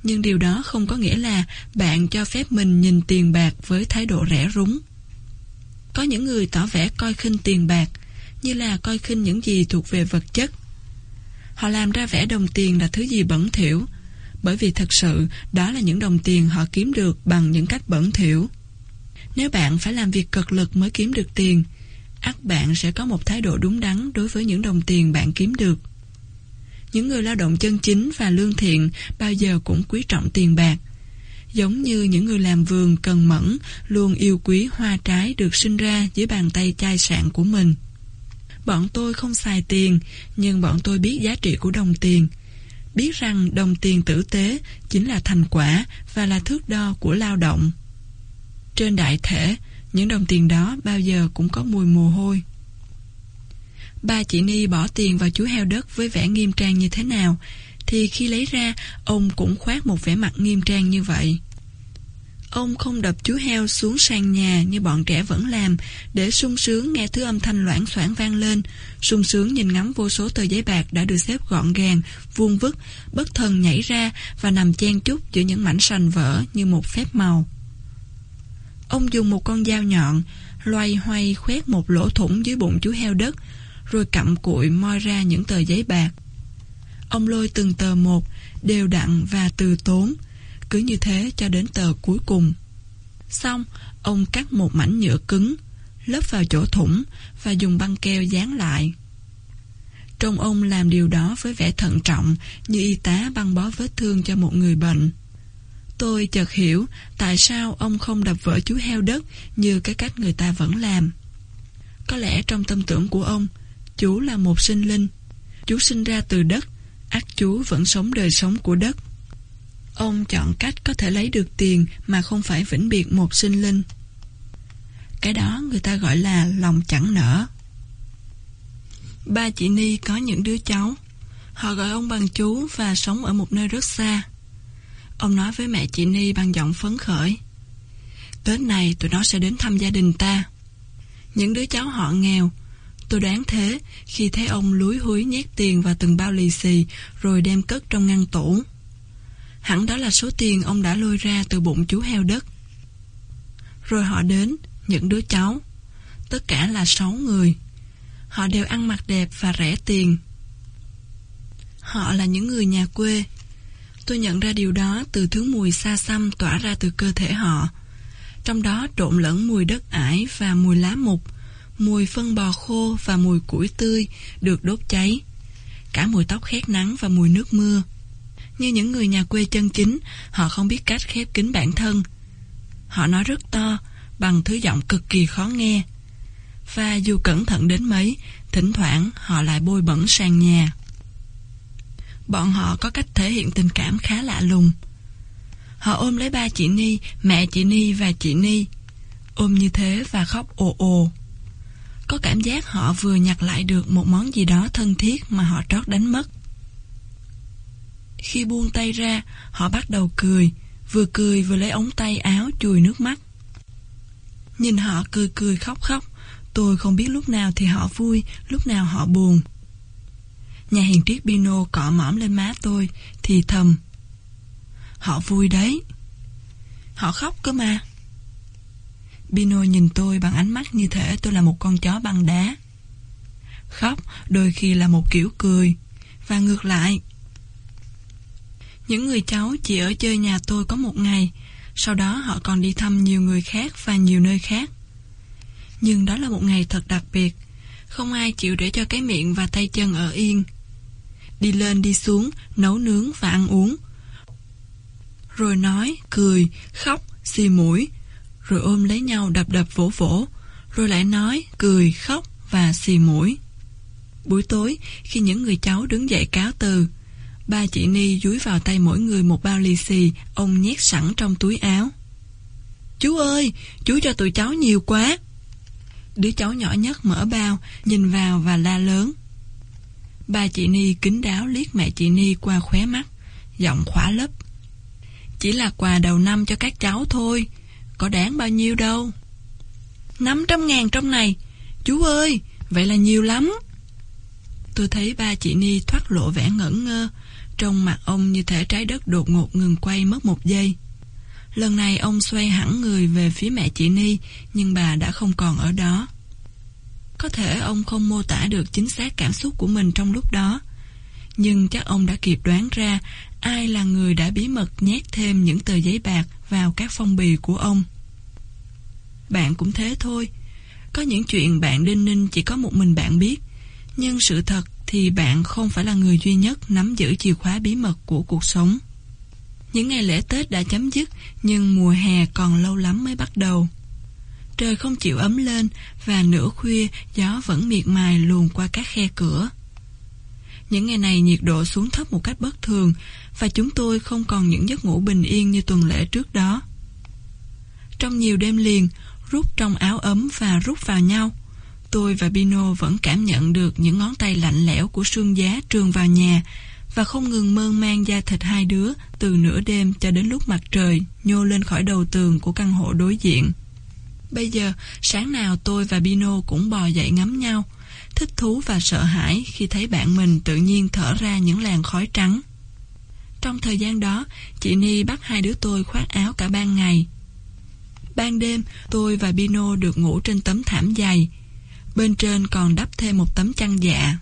Nhưng điều đó không có nghĩa là bạn cho phép mình nhìn tiền bạc với thái độ rẻ rúng. Có những người tỏ vẻ coi khinh tiền bạc, như là coi khinh những gì thuộc về vật chất. Họ làm ra vẻ đồng tiền là thứ gì bẩn thỉu, bởi vì thật sự đó là những đồng tiền họ kiếm được bằng những cách bẩn thỉu. Nếu bạn phải làm việc cực lực mới kiếm được tiền, ắt bạn sẽ có một thái độ đúng đắn đối với những đồng tiền bạn kiếm được. Những người lao động chân chính và lương thiện bao giờ cũng quý trọng tiền bạc. Giống như những người làm vườn cần mẫn luôn yêu quý hoa trái được sinh ra dưới bàn tay chai sạn của mình. Bọn tôi không xài tiền, nhưng bọn tôi biết giá trị của đồng tiền. Biết rằng đồng tiền tử tế chính là thành quả và là thước đo của lao động. Trên đại thể, những đồng tiền đó bao giờ cũng có mùi mồ hôi. Ba chị Ni bỏ tiền vào chú heo đất với vẻ nghiêm trang như thế nào, thì khi lấy ra, ông cũng khoác một vẻ mặt nghiêm trang như vậy. Ông không đập chú heo xuống sàn nhà như bọn trẻ vẫn làm, để sung sướng nghe thứ âm thanh loãng xoảng vang lên, sung sướng nhìn ngắm vô số tờ giấy bạc đã được xếp gọn gàng, vuông vức, bất thần nhảy ra và nằm chen chúc giữa những mảnh sành vỡ như một phép màu. Ông dùng một con dao nhọn, loay hoay khoét một lỗ thủng dưới bụng chú heo đất, rồi cặm cụi moi ra những tờ giấy bạc. Ông lôi từng tờ một, đều đặn và từ tốn, cứ như thế cho đến tờ cuối cùng. Xong, ông cắt một mảnh nhựa cứng, lấp vào chỗ thủng và dùng băng keo dán lại. Trông ông làm điều đó với vẻ thận trọng như y tá băng bó vết thương cho một người bệnh. Tôi chợt hiểu tại sao ông không đập vỡ chú heo đất như cái cách người ta vẫn làm. Có lẽ trong tâm tưởng của ông, chú là một sinh linh. Chú sinh ra từ đất, ác chú vẫn sống đời sống của đất. Ông chọn cách có thể lấy được tiền mà không phải vĩnh biệt một sinh linh. Cái đó người ta gọi là lòng chẳng nở. Ba chị Ni có những đứa cháu. Họ gọi ông bằng chú và sống ở một nơi rất xa. Ông nói với mẹ chị Ni bằng giọng phấn khởi. Tết này tụi nó sẽ đến thăm gia đình ta. Những đứa cháu họ nghèo. Tôi đoán thế khi thấy ông lúi húi nhét tiền vào từng bao lì xì rồi đem cất trong ngăn tủ. Hẳn đó là số tiền ông đã lôi ra từ bụng chú heo đất. Rồi họ đến, những đứa cháu. Tất cả là sáu người. Họ đều ăn mặc đẹp và rẻ tiền. Họ là những người nhà quê. Tôi nhận ra điều đó từ thứ mùi xa xăm tỏa ra từ cơ thể họ. Trong đó trộn lẫn mùi đất ải và mùi lá mục, mùi phân bò khô và mùi củi tươi được đốt cháy. Cả mùi tóc khét nắng và mùi nước mưa. Như những người nhà quê chân chính, họ không biết cách khép kín bản thân. Họ nói rất to, bằng thứ giọng cực kỳ khó nghe. Và dù cẩn thận đến mấy, thỉnh thoảng họ lại bôi bẩn sàn nhà. Bọn họ có cách thể hiện tình cảm khá lạ lùng. Họ ôm lấy ba chị Ni, mẹ chị Ni và chị Ni. Ôm như thế và khóc ồ ồ. Có cảm giác họ vừa nhặt lại được một món gì đó thân thiết mà họ trót đánh mất. Khi buông tay ra, họ bắt đầu cười, vừa cười vừa lấy ống tay áo chùi nước mắt. Nhìn họ cười cười khóc khóc, tôi không biết lúc nào thì họ vui, lúc nào họ buồn. Nhà hiền triết Pino cọ mõm lên má tôi, thì thầm. Họ vui đấy. Họ khóc cơ mà. Pino nhìn tôi bằng ánh mắt như thể tôi là một con chó băng đá. Khóc đôi khi là một kiểu cười, và ngược lại. Những người cháu chỉ ở chơi nhà tôi có một ngày, sau đó họ còn đi thăm nhiều người khác và nhiều nơi khác. Nhưng đó là một ngày thật đặc biệt, không ai chịu để cho cái miệng và tay chân ở yên. Đi lên đi xuống, nấu nướng và ăn uống. Rồi nói, cười, khóc, xì mũi, rồi ôm lấy nhau đập đập vỗ vỗ, rồi lại nói, cười, khóc và xì mũi. Buổi tối, khi những người cháu đứng dậy cáo từ, Ba chị Ni dúi vào tay mỗi người một bao lì xì, ông nhét sẵn trong túi áo. Chú ơi, chú cho tụi cháu nhiều quá. Đứa cháu nhỏ nhất mở bao, nhìn vào và la lớn. Ba chị Ni kính đáo liếc mẹ chị Ni qua khóe mắt, giọng khỏa lấp. Chỉ là quà đầu năm cho các cháu thôi, có đáng bao nhiêu đâu. 500 ngàn trong này, chú ơi, vậy là nhiều lắm. Tôi thấy ba chị Ni thoát lộ vẻ ngẩn ngơ, trong mặt ông như thể trái đất đột ngột ngừng quay mất một giây. Lần này ông xoay hẳn người về phía mẹ chị Ni, nhưng bà đã không còn ở đó. Có thể ông không mô tả được chính xác cảm xúc của mình trong lúc đó, nhưng chắc ông đã kịp đoán ra ai là người đã bí mật nhét thêm những tờ giấy bạc vào các phong bì của ông. Bạn cũng thế thôi. Có những chuyện bạn Đinh Ninh chỉ có một mình bạn biết, nhưng sự thật thì bạn không phải là người duy nhất nắm giữ chìa khóa bí mật của cuộc sống. Những ngày lễ Tết đã chấm dứt, nhưng mùa hè còn lâu lắm mới bắt đầu. Trời không chịu ấm lên và nửa khuya gió vẫn miệt mài luồn qua các khe cửa. Những ngày này nhiệt độ xuống thấp một cách bất thường và chúng tôi không còn những giấc ngủ bình yên như tuần lễ trước đó. Trong nhiều đêm liền, rút trong áo ấm và rút vào nhau, Tôi và Pino vẫn cảm nhận được những ngón tay lạnh lẽo của sương giá trườn vào nhà và không ngừng mơn man da thịt hai đứa từ nửa đêm cho đến lúc mặt trời nhô lên khỏi đầu tường của căn hộ đối diện. Bây giờ, sáng nào tôi và Bino cũng bò dậy ngắm nhau, thích thú và sợ hãi khi thấy bạn mình tự nhiên thở ra những làn khói trắng. Trong thời gian đó, chị Ni bắt hai đứa tôi khoác áo cả ban ngày. Ban đêm, tôi và Bino được ngủ trên tấm thảm dày, Bên trên còn đắp thêm một tấm chăn dạ.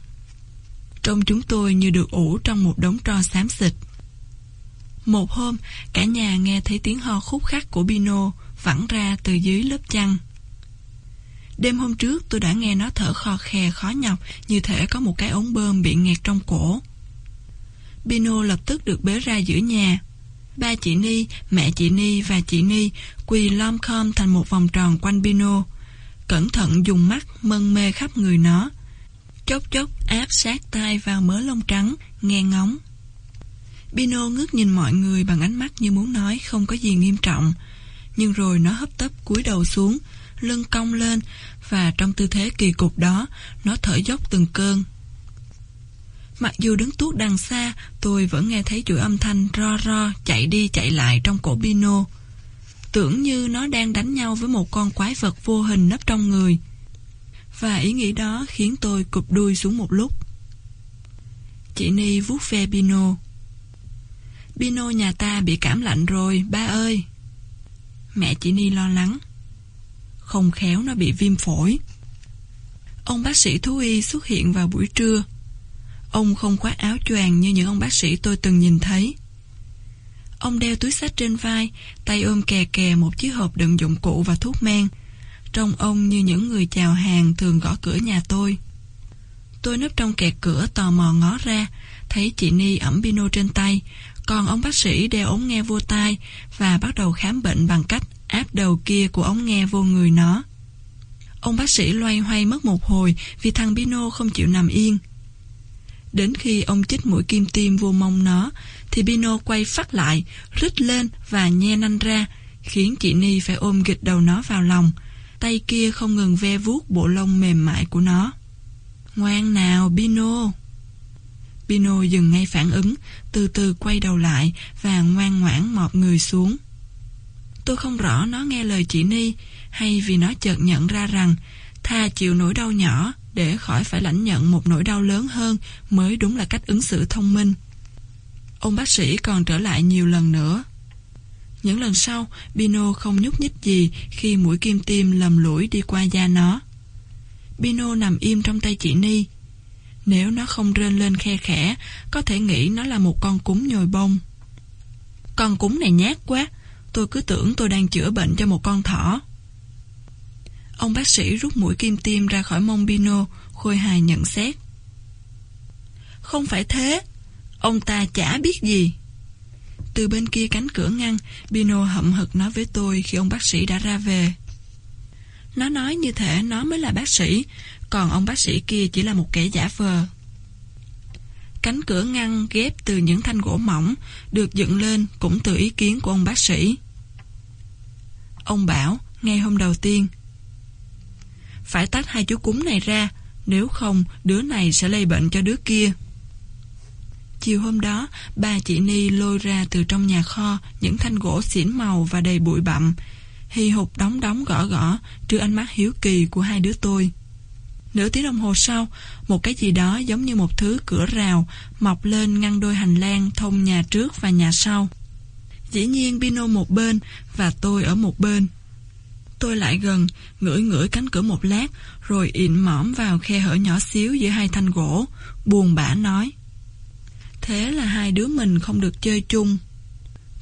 Trông chúng tôi như được ủ trong một đống tro xám xịt. Một hôm, cả nhà nghe thấy tiếng ho khúc khắc của Bino vẳng ra từ dưới lớp chăn. Đêm hôm trước tôi đã nghe nó thở khò khè khó nhọc như thể có một cái ống bơm bị nghẹt trong cổ. Bino lập tức được bế ra giữa nhà. Ba chị Ni, mẹ chị Ni và chị Ni quỳ lom khom thành một vòng tròn quanh Bino cẩn thận dùng mắt mân mê khắp người nó. Chốc chốc áp sát tai vào mớ lông trắng, nghe ngóng. Bino ngước nhìn mọi người bằng ánh mắt như muốn nói không có gì nghiêm trọng. Nhưng rồi nó hấp tấp cúi đầu xuống, lưng cong lên và trong tư thế kỳ cục đó, nó thở dốc từng cơn. Mặc dù đứng tuốt đằng xa, tôi vẫn nghe thấy chuỗi âm thanh ro ro chạy đi chạy lại trong cổ Bino. Tưởng như nó đang đánh nhau với một con quái vật vô hình nấp trong người. Và ý nghĩ đó khiến tôi cụp đuôi xuống một lúc. Chị Ni vuốt ve Bino. Bino nhà ta bị cảm lạnh rồi, ba ơi. Mẹ chị Ni lo lắng. Không khéo nó bị viêm phổi. Ông bác sĩ thú y xuất hiện vào buổi trưa. Ông không khoác áo choàng như những ông bác sĩ tôi từng nhìn thấy. Ông đeo túi sách trên vai, tay ôm kè kè một chiếc hộp đựng dụng cụ và thuốc men. Trông ông như những người chào hàng thường gõ cửa nhà tôi. Tôi nấp trong kẹt cửa tò mò ngó ra, thấy chị Ni ẩm pino trên tay, còn ông bác sĩ đeo ống nghe vô tai và bắt đầu khám bệnh bằng cách áp đầu kia của ống nghe vô người nó. Ông bác sĩ loay hoay mất một hồi vì thằng Pino không chịu nằm yên. Đến khi ông chích mũi kim tiêm vô mông nó, thì Pino quay phát lại, rít lên và nhe nanh ra, khiến chị Ni phải ôm gịch đầu nó vào lòng. Tay kia không ngừng ve vuốt bộ lông mềm mại của nó. Ngoan nào, Pino! Pino dừng ngay phản ứng, từ từ quay đầu lại và ngoan ngoãn mọp người xuống. Tôi không rõ nó nghe lời chị Ni hay vì nó chợt nhận ra rằng tha chịu nỗi đau nhỏ để khỏi phải lãnh nhận một nỗi đau lớn hơn mới đúng là cách ứng xử thông minh. Ông bác sĩ còn trở lại nhiều lần nữa. Những lần sau, Bino không nhúc nhích gì khi mũi kim tiêm lầm lũi đi qua da nó. Bino nằm im trong tay chị Ni. Nếu nó không rên lên khe khẽ, có thể nghĩ nó là một con cúng nhồi bông. Con cúng này nhát quá, tôi cứ tưởng tôi đang chữa bệnh cho một con thỏ. Ông bác sĩ rút mũi kim tiêm ra khỏi mông Bino, khôi hài nhận xét. Không phải thế, ông ta chả biết gì. Từ bên kia cánh cửa ngăn, Bino hậm hực nói với tôi khi ông bác sĩ đã ra về. Nó nói như thể nó mới là bác sĩ, còn ông bác sĩ kia chỉ là một kẻ giả vờ. Cánh cửa ngăn ghép từ những thanh gỗ mỏng, được dựng lên cũng từ ý kiến của ông bác sĩ. Ông bảo, ngay hôm đầu tiên, phải tách hai chú cúng này ra, nếu không đứa này sẽ lây bệnh cho đứa kia. Chiều hôm đó, ba chị Ni lôi ra từ trong nhà kho những thanh gỗ xỉn màu và đầy bụi bặm, hì hục đóng đóng gõ gõ trước ánh mắt hiếu kỳ của hai đứa tôi. Nửa tiếng đồng hồ sau, một cái gì đó giống như một thứ cửa rào mọc lên ngăn đôi hành lang thông nhà trước và nhà sau. Dĩ nhiên Pino một bên và tôi ở một bên. Tôi lại gần, ngửi ngửi cánh cửa một lát, rồi ịn mõm vào khe hở nhỏ xíu giữa hai thanh gỗ, buồn bã nói. Thế là hai đứa mình không được chơi chung.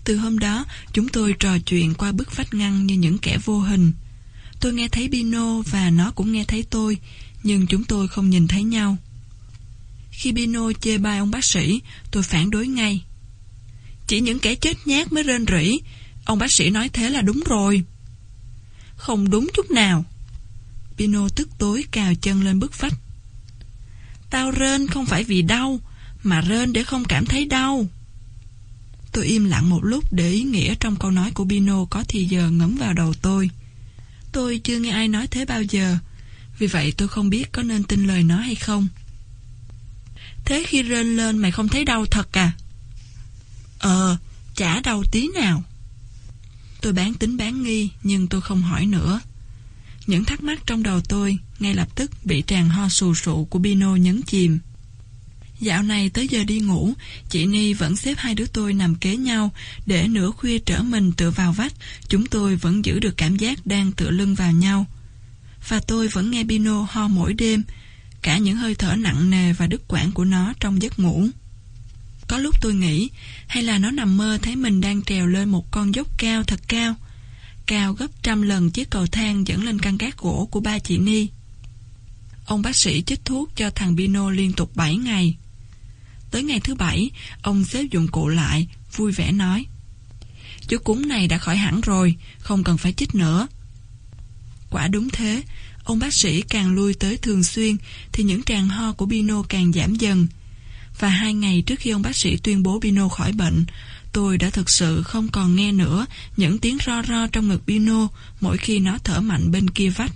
Từ hôm đó, chúng tôi trò chuyện qua bức vách ngăn như những kẻ vô hình. Tôi nghe thấy Pino và nó cũng nghe thấy tôi, nhưng chúng tôi không nhìn thấy nhau. Khi Bino chê bai ông bác sĩ, tôi phản đối ngay. Chỉ những kẻ chết nhát mới rên rỉ, ông bác sĩ nói thế là đúng rồi. Không đúng chút nào. Bino tức tối cào chân lên bức vách. Tao rên không phải vì đau, mà rên để không cảm thấy đau. Tôi im lặng một lúc để ý nghĩa trong câu nói của Bino có thì giờ ngấm vào đầu tôi. Tôi chưa nghe ai nói thế bao giờ, vì vậy tôi không biết có nên tin lời nó hay không. Thế khi rên lên mày không thấy đau thật à? Ờ, chả đau tí nào. Tôi bán tính bán nghi, nhưng tôi không hỏi nữa. Những thắc mắc trong đầu tôi ngay lập tức bị tràn ho sù sụ của Bino nhấn chìm. Dạo này tới giờ đi ngủ, chị Ni vẫn xếp hai đứa tôi nằm kế nhau, để nửa khuya trở mình tựa vào vách, chúng tôi vẫn giữ được cảm giác đang tựa lưng vào nhau. Và tôi vẫn nghe Bino ho mỗi đêm, cả những hơi thở nặng nề và đứt quãng của nó trong giấc ngủ. Có lúc tôi nghĩ, hay là nó nằm mơ thấy mình đang trèo lên một con dốc cao thật cao, cao gấp trăm lần chiếc cầu thang dẫn lên căn gác gỗ của ba chị Ni. Ông bác sĩ chích thuốc cho thằng Bino liên tục 7 ngày. Tới ngày thứ bảy, ông xếp dụng cụ lại, vui vẻ nói. Chú cúng này đã khỏi hẳn rồi, không cần phải chích nữa. Quả đúng thế, ông bác sĩ càng lui tới thường xuyên thì những tràng ho của Bino càng giảm dần. Và hai ngày trước khi ông bác sĩ tuyên bố Pino khỏi bệnh, tôi đã thực sự không còn nghe nữa những tiếng ro ro trong ngực Pino mỗi khi nó thở mạnh bên kia vách.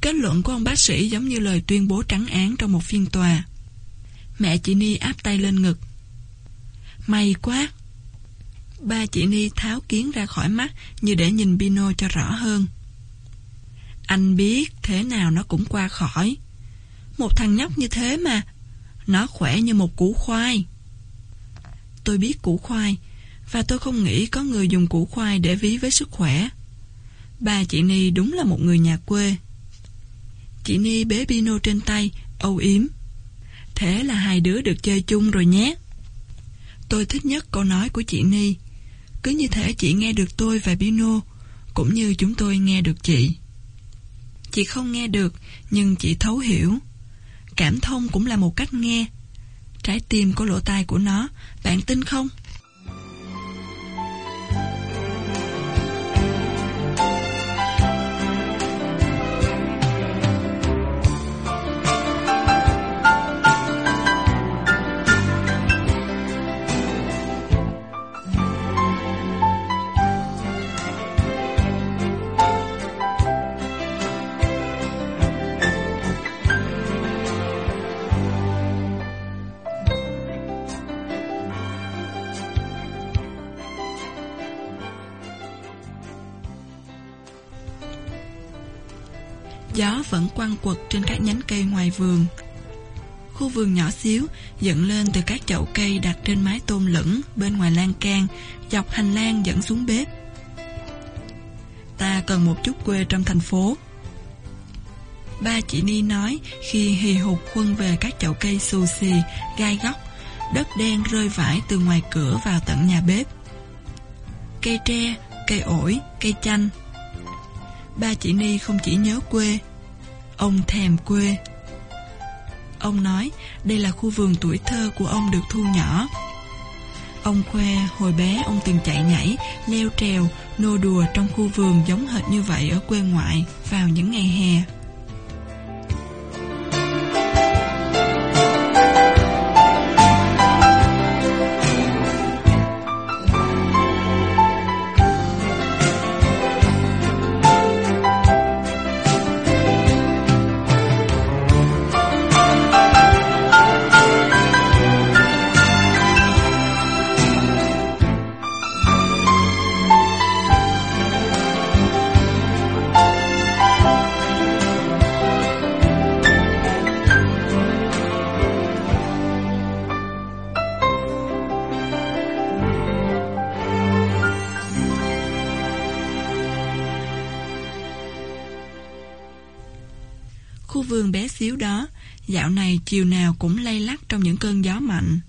Kết luận của ông bác sĩ giống như lời tuyên bố trắng án trong một phiên tòa. Mẹ chị Ni áp tay lên ngực. May quá! Ba chị Ni tháo kiến ra khỏi mắt như để nhìn Pino cho rõ hơn. Anh biết thế nào nó cũng qua khỏi. Một thằng nhóc như thế mà, nó khỏe như một củ khoai. Tôi biết củ khoai, và tôi không nghĩ có người dùng củ khoai để ví với sức khỏe. bà chị Ni đúng là một người nhà quê. Chị Ni bế Pino trên tay, âu yếm. Thế là hai đứa được chơi chung rồi nhé. Tôi thích nhất câu nói của chị Ni. Cứ như thể chị nghe được tôi và Pino, cũng như chúng tôi nghe được chị. Chị không nghe được, nhưng chị thấu hiểu. Cảm thông cũng là một cách nghe. Trái tim có lỗ tai của nó, bạn tin không? Quăng quật trên các nhánh cây ngoài vườn. Khu vườn nhỏ xíu dựng lên từ các chậu cây đặt trên mái tôn lửng bên ngoài lan can dọc hành lang dẫn xuống bếp. Ta cần một chút quê trong thành phố. Ba chị Ni nói khi hì hục khuân về các chậu cây xù xì, gai góc Đất đen rơi vãi từ ngoài cửa vào tận nhà bếp. Cây tre, cây ổi, cây chanh. Ba chị Ni không chỉ nhớ quê Ông thèm quê Ông nói đây là khu vườn tuổi thơ của ông được thu nhỏ Ông khoe hồi bé ông từng chạy nhảy, leo trèo, nô đùa trong khu vườn giống hệt như vậy ở quê ngoại vào những ngày hè. Chiều nào cũng lay lắc trong những cơn gió mạnh.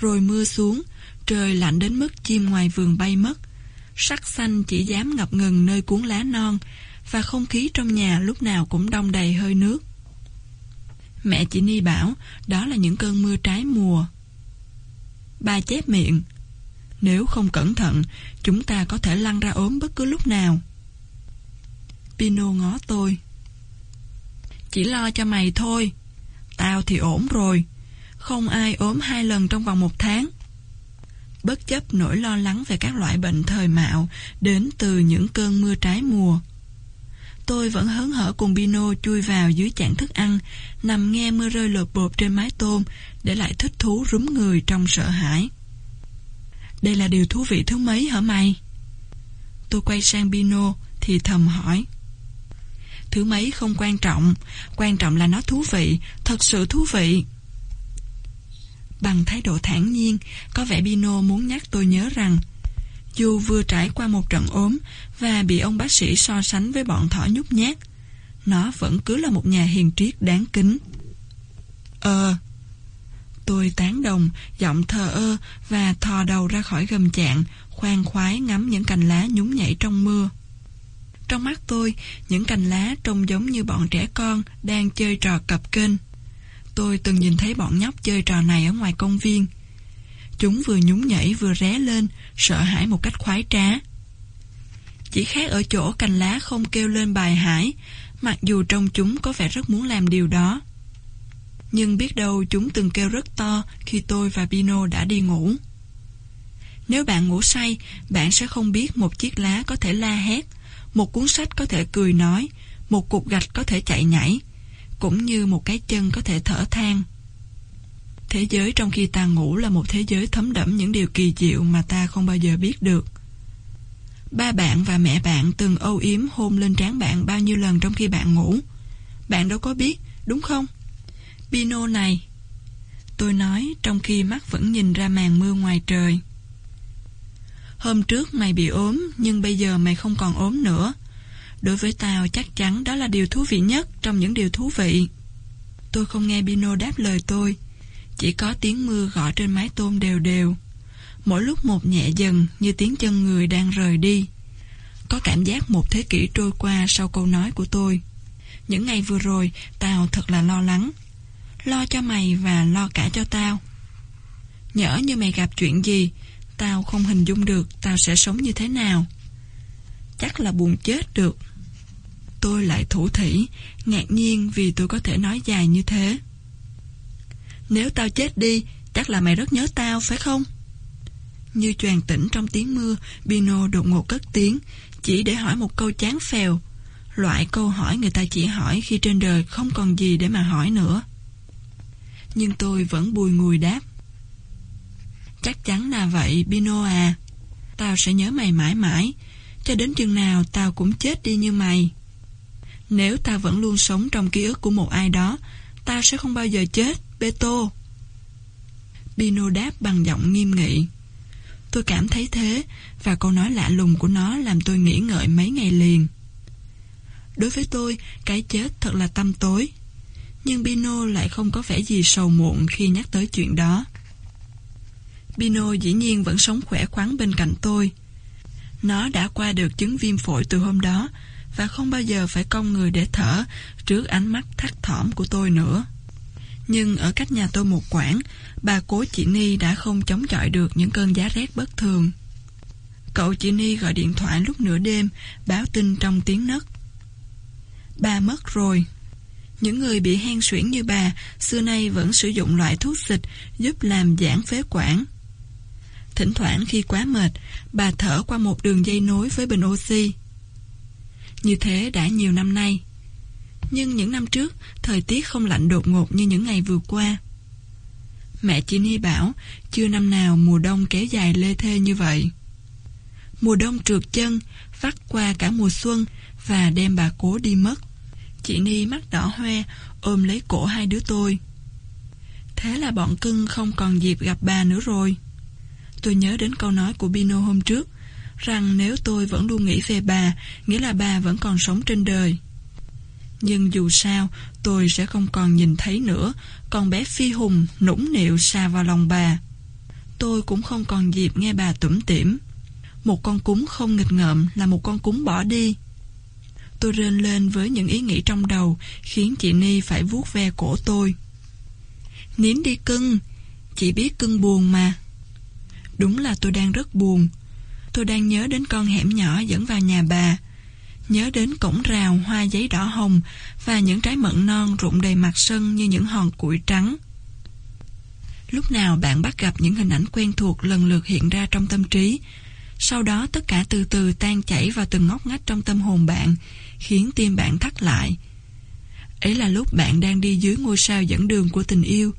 Rồi mưa xuống, trời lạnh đến mức chim ngoài vườn bay mất. Sắc xanh chỉ dám ngập ngừng nơi cuốn lá non, và không khí trong nhà lúc nào cũng đông đầy hơi nước. Mẹ chị Ni bảo đó là những cơn mưa trái mùa. Ba chép miệng. Nếu không cẩn thận, chúng ta có thể lăn ra ốm bất cứ lúc nào. Pino ngó tôi. Chỉ lo cho mày thôi. Tao thì ổn rồi. Không ai ốm hai lần trong vòng một tháng. Bất chấp nỗi lo lắng về các loại bệnh thời mạo đến từ những cơn mưa trái mùa. Tôi vẫn hớn hở cùng Bino chui vào dưới chạn thức ăn, nằm nghe mưa rơi lột bột trên mái tôm, để lại thích thú rúm người trong sợ hãi. Đây là điều thú vị thứ mấy hả mày? Tôi quay sang Bino thì thầm hỏi. Thứ mấy không quan trọng, quan trọng là nó thú vị, thật sự thú vị. Bằng thái độ thản nhiên, có vẻ Bino muốn nhắc tôi nhớ rằng dù vừa trải qua một trận ốm và bị ông bác sĩ so sánh với bọn thỏ nhút nhát, nó vẫn cứ là một nhà hiền triết đáng kính. Ờ, tôi tán đồng, giọng thờ ơ và thò đầu ra khỏi gầm chạng, khoan khoái ngắm những cành lá nhún nhảy trong mưa. Trong mắt tôi, những cành lá trông giống như bọn trẻ con đang chơi trò cập kênh. Tôi từng nhìn thấy bọn nhóc chơi trò này ở ngoài công viên. Chúng vừa nhún nhảy vừa ré lên, sợ hãi một cách khoái trá. Chỉ khác ở chỗ cành lá không kêu lên bài hải, mặc dù trong chúng có vẻ rất muốn làm điều đó. nhưng biết đâu chúng từng kêu rất to khi tôi và Pino đã đi ngủ. Nếu bạn ngủ say, bạn sẽ không biết một chiếc lá có thể la hét, một cuốn sách có thể cười nói, một cục gạch có thể chạy nhảy, cũng như một cái chân có thể thở than. Thế giới trong khi ta ngủ là một thế giới thấm đẫm những điều kỳ diệu mà ta không bao giờ biết được. Ba bạn và mẹ bạn từng âu yếm hôn lên trán bạn bao nhiêu lần trong khi bạn ngủ. Bạn đâu có biết, đúng không? Pino này. Tôi nói trong khi mắt vẫn nhìn ra màn mưa ngoài trời. Hôm trước mày bị ốm, nhưng bây giờ mày không còn ốm nữa. Đối với tao chắc chắn đó là điều thú vị nhất trong những điều thú vị. Tôi không nghe Bino đáp lời tôi. Chỉ có tiếng mưa gõ trên mái tôn đều đều. Mỗi lúc một nhẹ dần như tiếng chân người đang rời đi. Có cảm giác một thế kỷ trôi qua sau câu nói của tôi. Những ngày vừa rồi, tao thật là lo lắng. Lo cho mày và lo cả cho tao. Nhỡ như mày gặp chuyện gì, tao không hình dung được tao sẽ sống như thế nào. Chắc là buồn chết được. Tôi lại thủ thỉ, ngạc nhiên vì tôi có thể nói dài như thế. Nếu tao chết đi, chắc là mày rất nhớ tao, phải không? Như choàng tỉnh trong tiếng mưa, Bino đột ngột cất tiếng, chỉ để hỏi một câu chán phèo. Loại câu hỏi người ta chỉ hỏi khi trên đời không còn gì để mà hỏi nữa. Nhưng tôi vẫn bùi ngùi đáp. Chắc chắn là vậy, Bino à. Tao sẽ nhớ mày mãi mãi, cho đến chừng nào tao cũng chết đi như mày. Nếu tao vẫn luôn sống trong ký ức của một ai đó, tao sẽ không bao giờ chết, Beto. Bino đáp bằng giọng nghiêm nghị. Tôi cảm thấy thế, và câu nói lạ lùng của nó làm tôi nghĩ ngợi mấy ngày liền. Đối với tôi, cái chết thật là tâm tối. Nhưng Bino lại không có vẻ gì sầu muộn khi nhắc tới chuyện đó. Bino dĩ nhiên vẫn sống khỏe khoắn bên cạnh tôi. Nó đã qua được chứng viêm phổi từ hôm đó và không bao giờ phải cong người để thở trước ánh mắt thắt thỏm của tôi nữa. Nhưng ở cách nhà tôi một quãng, bà cố chị Ni đã không chống chọi được những cơn giá rét bất thường. Cậu chị Ni gọi điện thoại lúc nửa đêm, báo tin trong tiếng nấc. Bà mất rồi. Những người bị hen suyễn như bà xưa nay vẫn sử dụng loại thuốc xịt giúp làm giãn phế quản. Thỉnh thoảng khi quá mệt, bà thở qua một đường dây nối với bình oxy. Như thế đã nhiều năm nay. Nhưng những năm trước, thời tiết không lạnh đột ngột như những ngày vừa qua. Mẹ chị Ni bảo, chưa năm nào mùa đông kéo dài lê thê như vậy. Mùa đông trượt chân, vắt qua cả mùa xuân và đem bà cố đi mất. Chị Ni mắt đỏ hoe, ôm lấy cổ hai đứa tôi. Thế là bọn cưng không còn dịp gặp bà nữa rồi. Tôi nhớ đến câu nói của Bino hôm trước, rằng nếu tôi vẫn luôn nghĩ về bà, nghĩa là bà vẫn còn sống trên đời. Nhưng dù sao, tôi sẽ không còn nhìn thấy nữa con bé Phi Hùng nũng nịu xa vào lòng bà. Tôi cũng không còn dịp nghe bà tủm tỉm. Một con cúng không nghịch ngợm là một con cúng bỏ đi. Tôi rên lên với những ý nghĩ trong đầu, khiến chị Ni phải vuốt ve cổ tôi. Nín đi cưng, chị biết cưng buồn mà. Đúng là tôi đang rất buồn. Tôi đang nhớ đến con hẻm nhỏ dẫn vào nhà bà, nhớ đến cổng rào hoa giấy đỏ hồng và những trái mận non rụng đầy mặt sân như những hòn củi trắng. Lúc nào bạn bắt gặp những hình ảnh quen thuộc lần lượt hiện ra trong tâm trí, sau đó tất cả từ từ tan chảy vào từng ngóc ngách trong tâm hồn bạn, khiến tim bạn thắt lại. Ấy là lúc bạn đang đi dưới ngôi sao dẫn đường của tình yêu,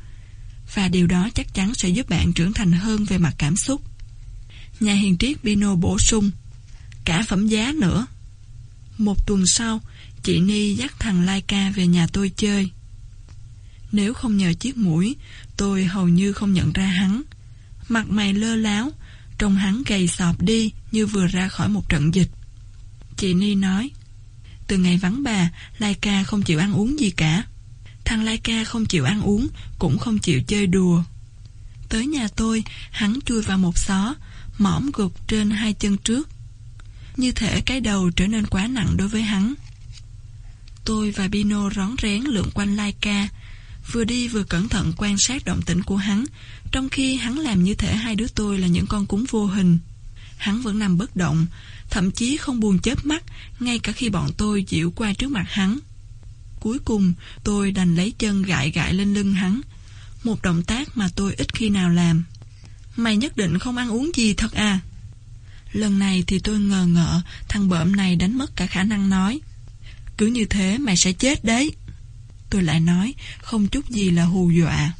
và điều đó chắc chắn sẽ giúp bạn trưởng thành hơn về mặt cảm xúc. Nhà hiền triết Pino bổ sung, cả phẩm giá nữa. Một tuần sau, chị Ni dắt thằng Laika về nhà tôi chơi. Nếu không nhờ chiếc mũi, tôi hầu như không nhận ra hắn. Mặt mày lơ láo, trông hắn gầy sọp đi như vừa ra khỏi một trận dịch. Chị Ni nói, từ ngày vắng bà, Laika không chịu ăn uống gì cả. Thằng Laika không chịu ăn uống, cũng không chịu chơi đùa. Tới nhà tôi, hắn chui vào một xó, mõm gục trên hai chân trước. Như thể cái đầu trở nên quá nặng đối với hắn. Tôi và Bino rón rén lượn quanh Laika, vừa đi vừa cẩn thận quan sát động tĩnh của hắn, trong khi hắn làm như thể hai đứa tôi là những con cúng vô hình. Hắn vẫn nằm bất động, thậm chí không buồn chớp mắt, ngay cả khi bọn tôi dịu qua trước mặt hắn cuối cùng, tôi đành lấy chân gại gại lên lưng hắn. Một động tác mà tôi ít khi nào làm. Mày nhất định không ăn uống gì thật à? Lần này thì tôi ngờ ngợ, thằng bợm này đánh mất cả khả năng nói. Cứ như thế mày sẽ chết đấy. Tôi lại nói, không chút gì là hù dọa.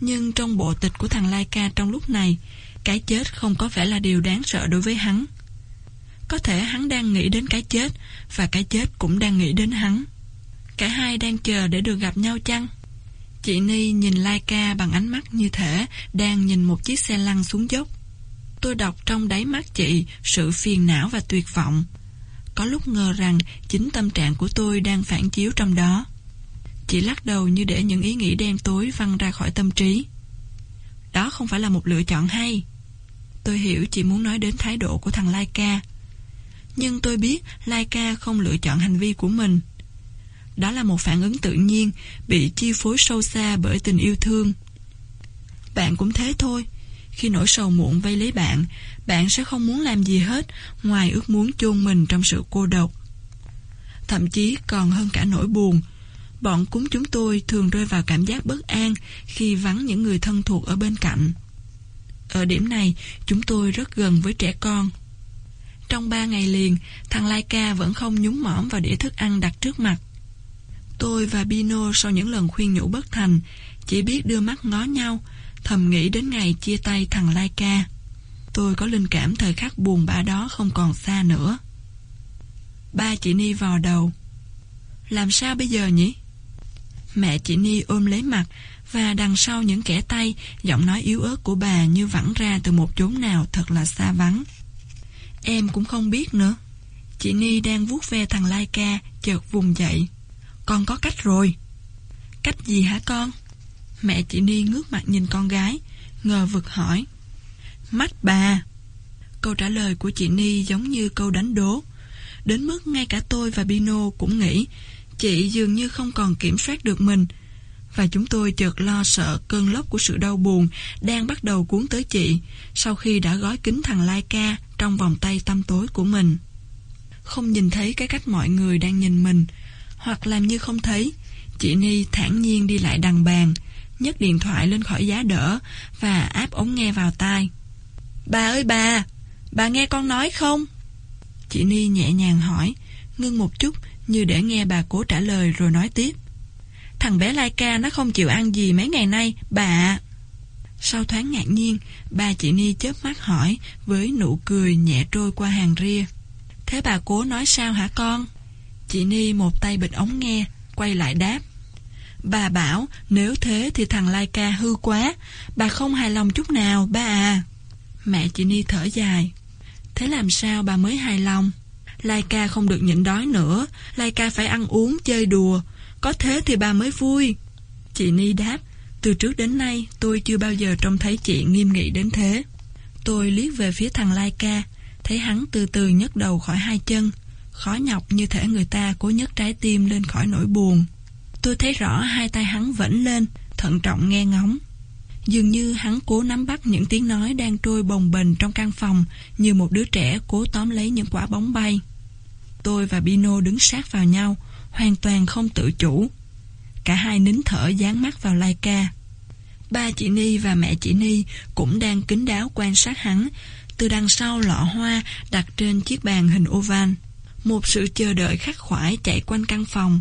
Nhưng trong bộ tịch của thằng laika trong lúc này, cái chết không có vẻ là điều đáng sợ đối với hắn. Có thể hắn đang nghĩ đến cái chết, và cái chết cũng đang nghĩ đến hắn. Cả hai đang chờ để được gặp nhau chăng? Chị Ni nhìn Laika bằng ánh mắt như thể đang nhìn một chiếc xe lăn xuống dốc. Tôi đọc trong đáy mắt chị sự phiền não và tuyệt vọng. Có lúc ngờ rằng chính tâm trạng của tôi đang phản chiếu trong đó. Chị lắc đầu như để những ý nghĩ đen tối văng ra khỏi tâm trí. Đó không phải là một lựa chọn hay. Tôi hiểu chị muốn nói đến thái độ của thằng Laika Nhưng tôi biết Laika không lựa chọn hành vi của mình. Đó là một phản ứng tự nhiên, bị chi phối sâu xa bởi tình yêu thương. Bạn cũng thế thôi. Khi nỗi sầu muộn vây lấy bạn, bạn sẽ không muốn làm gì hết ngoài ước muốn chôn mình trong sự cô độc. Thậm chí còn hơn cả nỗi buồn, bọn cúng chúng tôi thường rơi vào cảm giác bất an khi vắng những người thân thuộc ở bên cạnh. Ở điểm này, chúng tôi rất gần với trẻ con. Trong ba ngày liền, thằng Laika vẫn không nhúng mõm vào đĩa thức ăn đặt trước mặt. Tôi và Bino sau những lần khuyên nhủ bất thành, chỉ biết đưa mắt ngó nhau, thầm nghĩ đến ngày chia tay thằng Laika Tôi có linh cảm thời khắc buồn bã đó không còn xa nữa. Ba chị Ni vò đầu. Làm sao bây giờ nhỉ? Mẹ chị Ni ôm lấy mặt và đằng sau những kẻ tay, giọng nói yếu ớt của bà như vẳng ra từ một chốn nào thật là xa vắng. Em cũng không biết nữa. Chị Ni đang vuốt ve thằng Laika chợt vùng dậy. Con có cách rồi. Cách gì hả con? Mẹ chị Ni ngước mặt nhìn con gái, ngờ vực hỏi. Mắt bà. Câu trả lời của chị Ni giống như câu đánh đố. Đến mức ngay cả tôi và Bino cũng nghĩ chị dường như không còn kiểm soát được mình. Và chúng tôi chợt lo sợ cơn lốc của sự đau buồn đang bắt đầu cuốn tới chị sau khi đã gói kính thằng Lai Ca trong vòng tay tăm tối của mình. Không nhìn thấy cái cách mọi người đang nhìn mình, hoặc làm như không thấy, chị Ni thản nhiên đi lại đằng bàn, nhấc điện thoại lên khỏi giá đỡ và áp ống nghe vào tai. Bà ơi bà, bà nghe con nói không? Chị Ni nhẹ nhàng hỏi, ngưng một chút như để nghe bà cố trả lời rồi nói tiếp. Thằng bé Laika nó không chịu ăn gì mấy ngày nay, bà Sau thoáng ngạc nhiên, bà chị Ni chớp mắt hỏi với nụ cười nhẹ trôi qua hàng ria. Thế bà cố nói sao hả con? Chị Ni một tay bịt ống nghe, quay lại đáp. Bà bảo nếu thế thì thằng Lai Ca hư quá, bà không hài lòng chút nào, ba à. Mẹ chị Ni thở dài. Thế làm sao bà mới hài lòng? Lai Ca không được nhịn đói nữa, Lai Ca phải ăn uống, chơi đùa. Có thế thì bà mới vui. Chị Ni đáp, từ trước đến nay tôi chưa bao giờ trông thấy chị nghiêm nghị đến thế. Tôi liếc về phía thằng Lai Ca, thấy hắn từ từ nhấc đầu khỏi hai chân, khó nhọc như thể người ta cố nhấc trái tim lên khỏi nỗi buồn. Tôi thấy rõ hai tay hắn vẫn lên, thận trọng nghe ngóng. Dường như hắn cố nắm bắt những tiếng nói đang trôi bồng bềnh trong căn phòng như một đứa trẻ cố tóm lấy những quả bóng bay. Tôi và Bino đứng sát vào nhau, hoàn toàn không tự chủ. Cả hai nín thở dán mắt vào laika. Ba chị Ni và mẹ chị Ni cũng đang kính đáo quan sát hắn, từ đằng sau lọ hoa đặt trên chiếc bàn hình oval. Một sự chờ đợi khắc khoải chạy quanh căn phòng,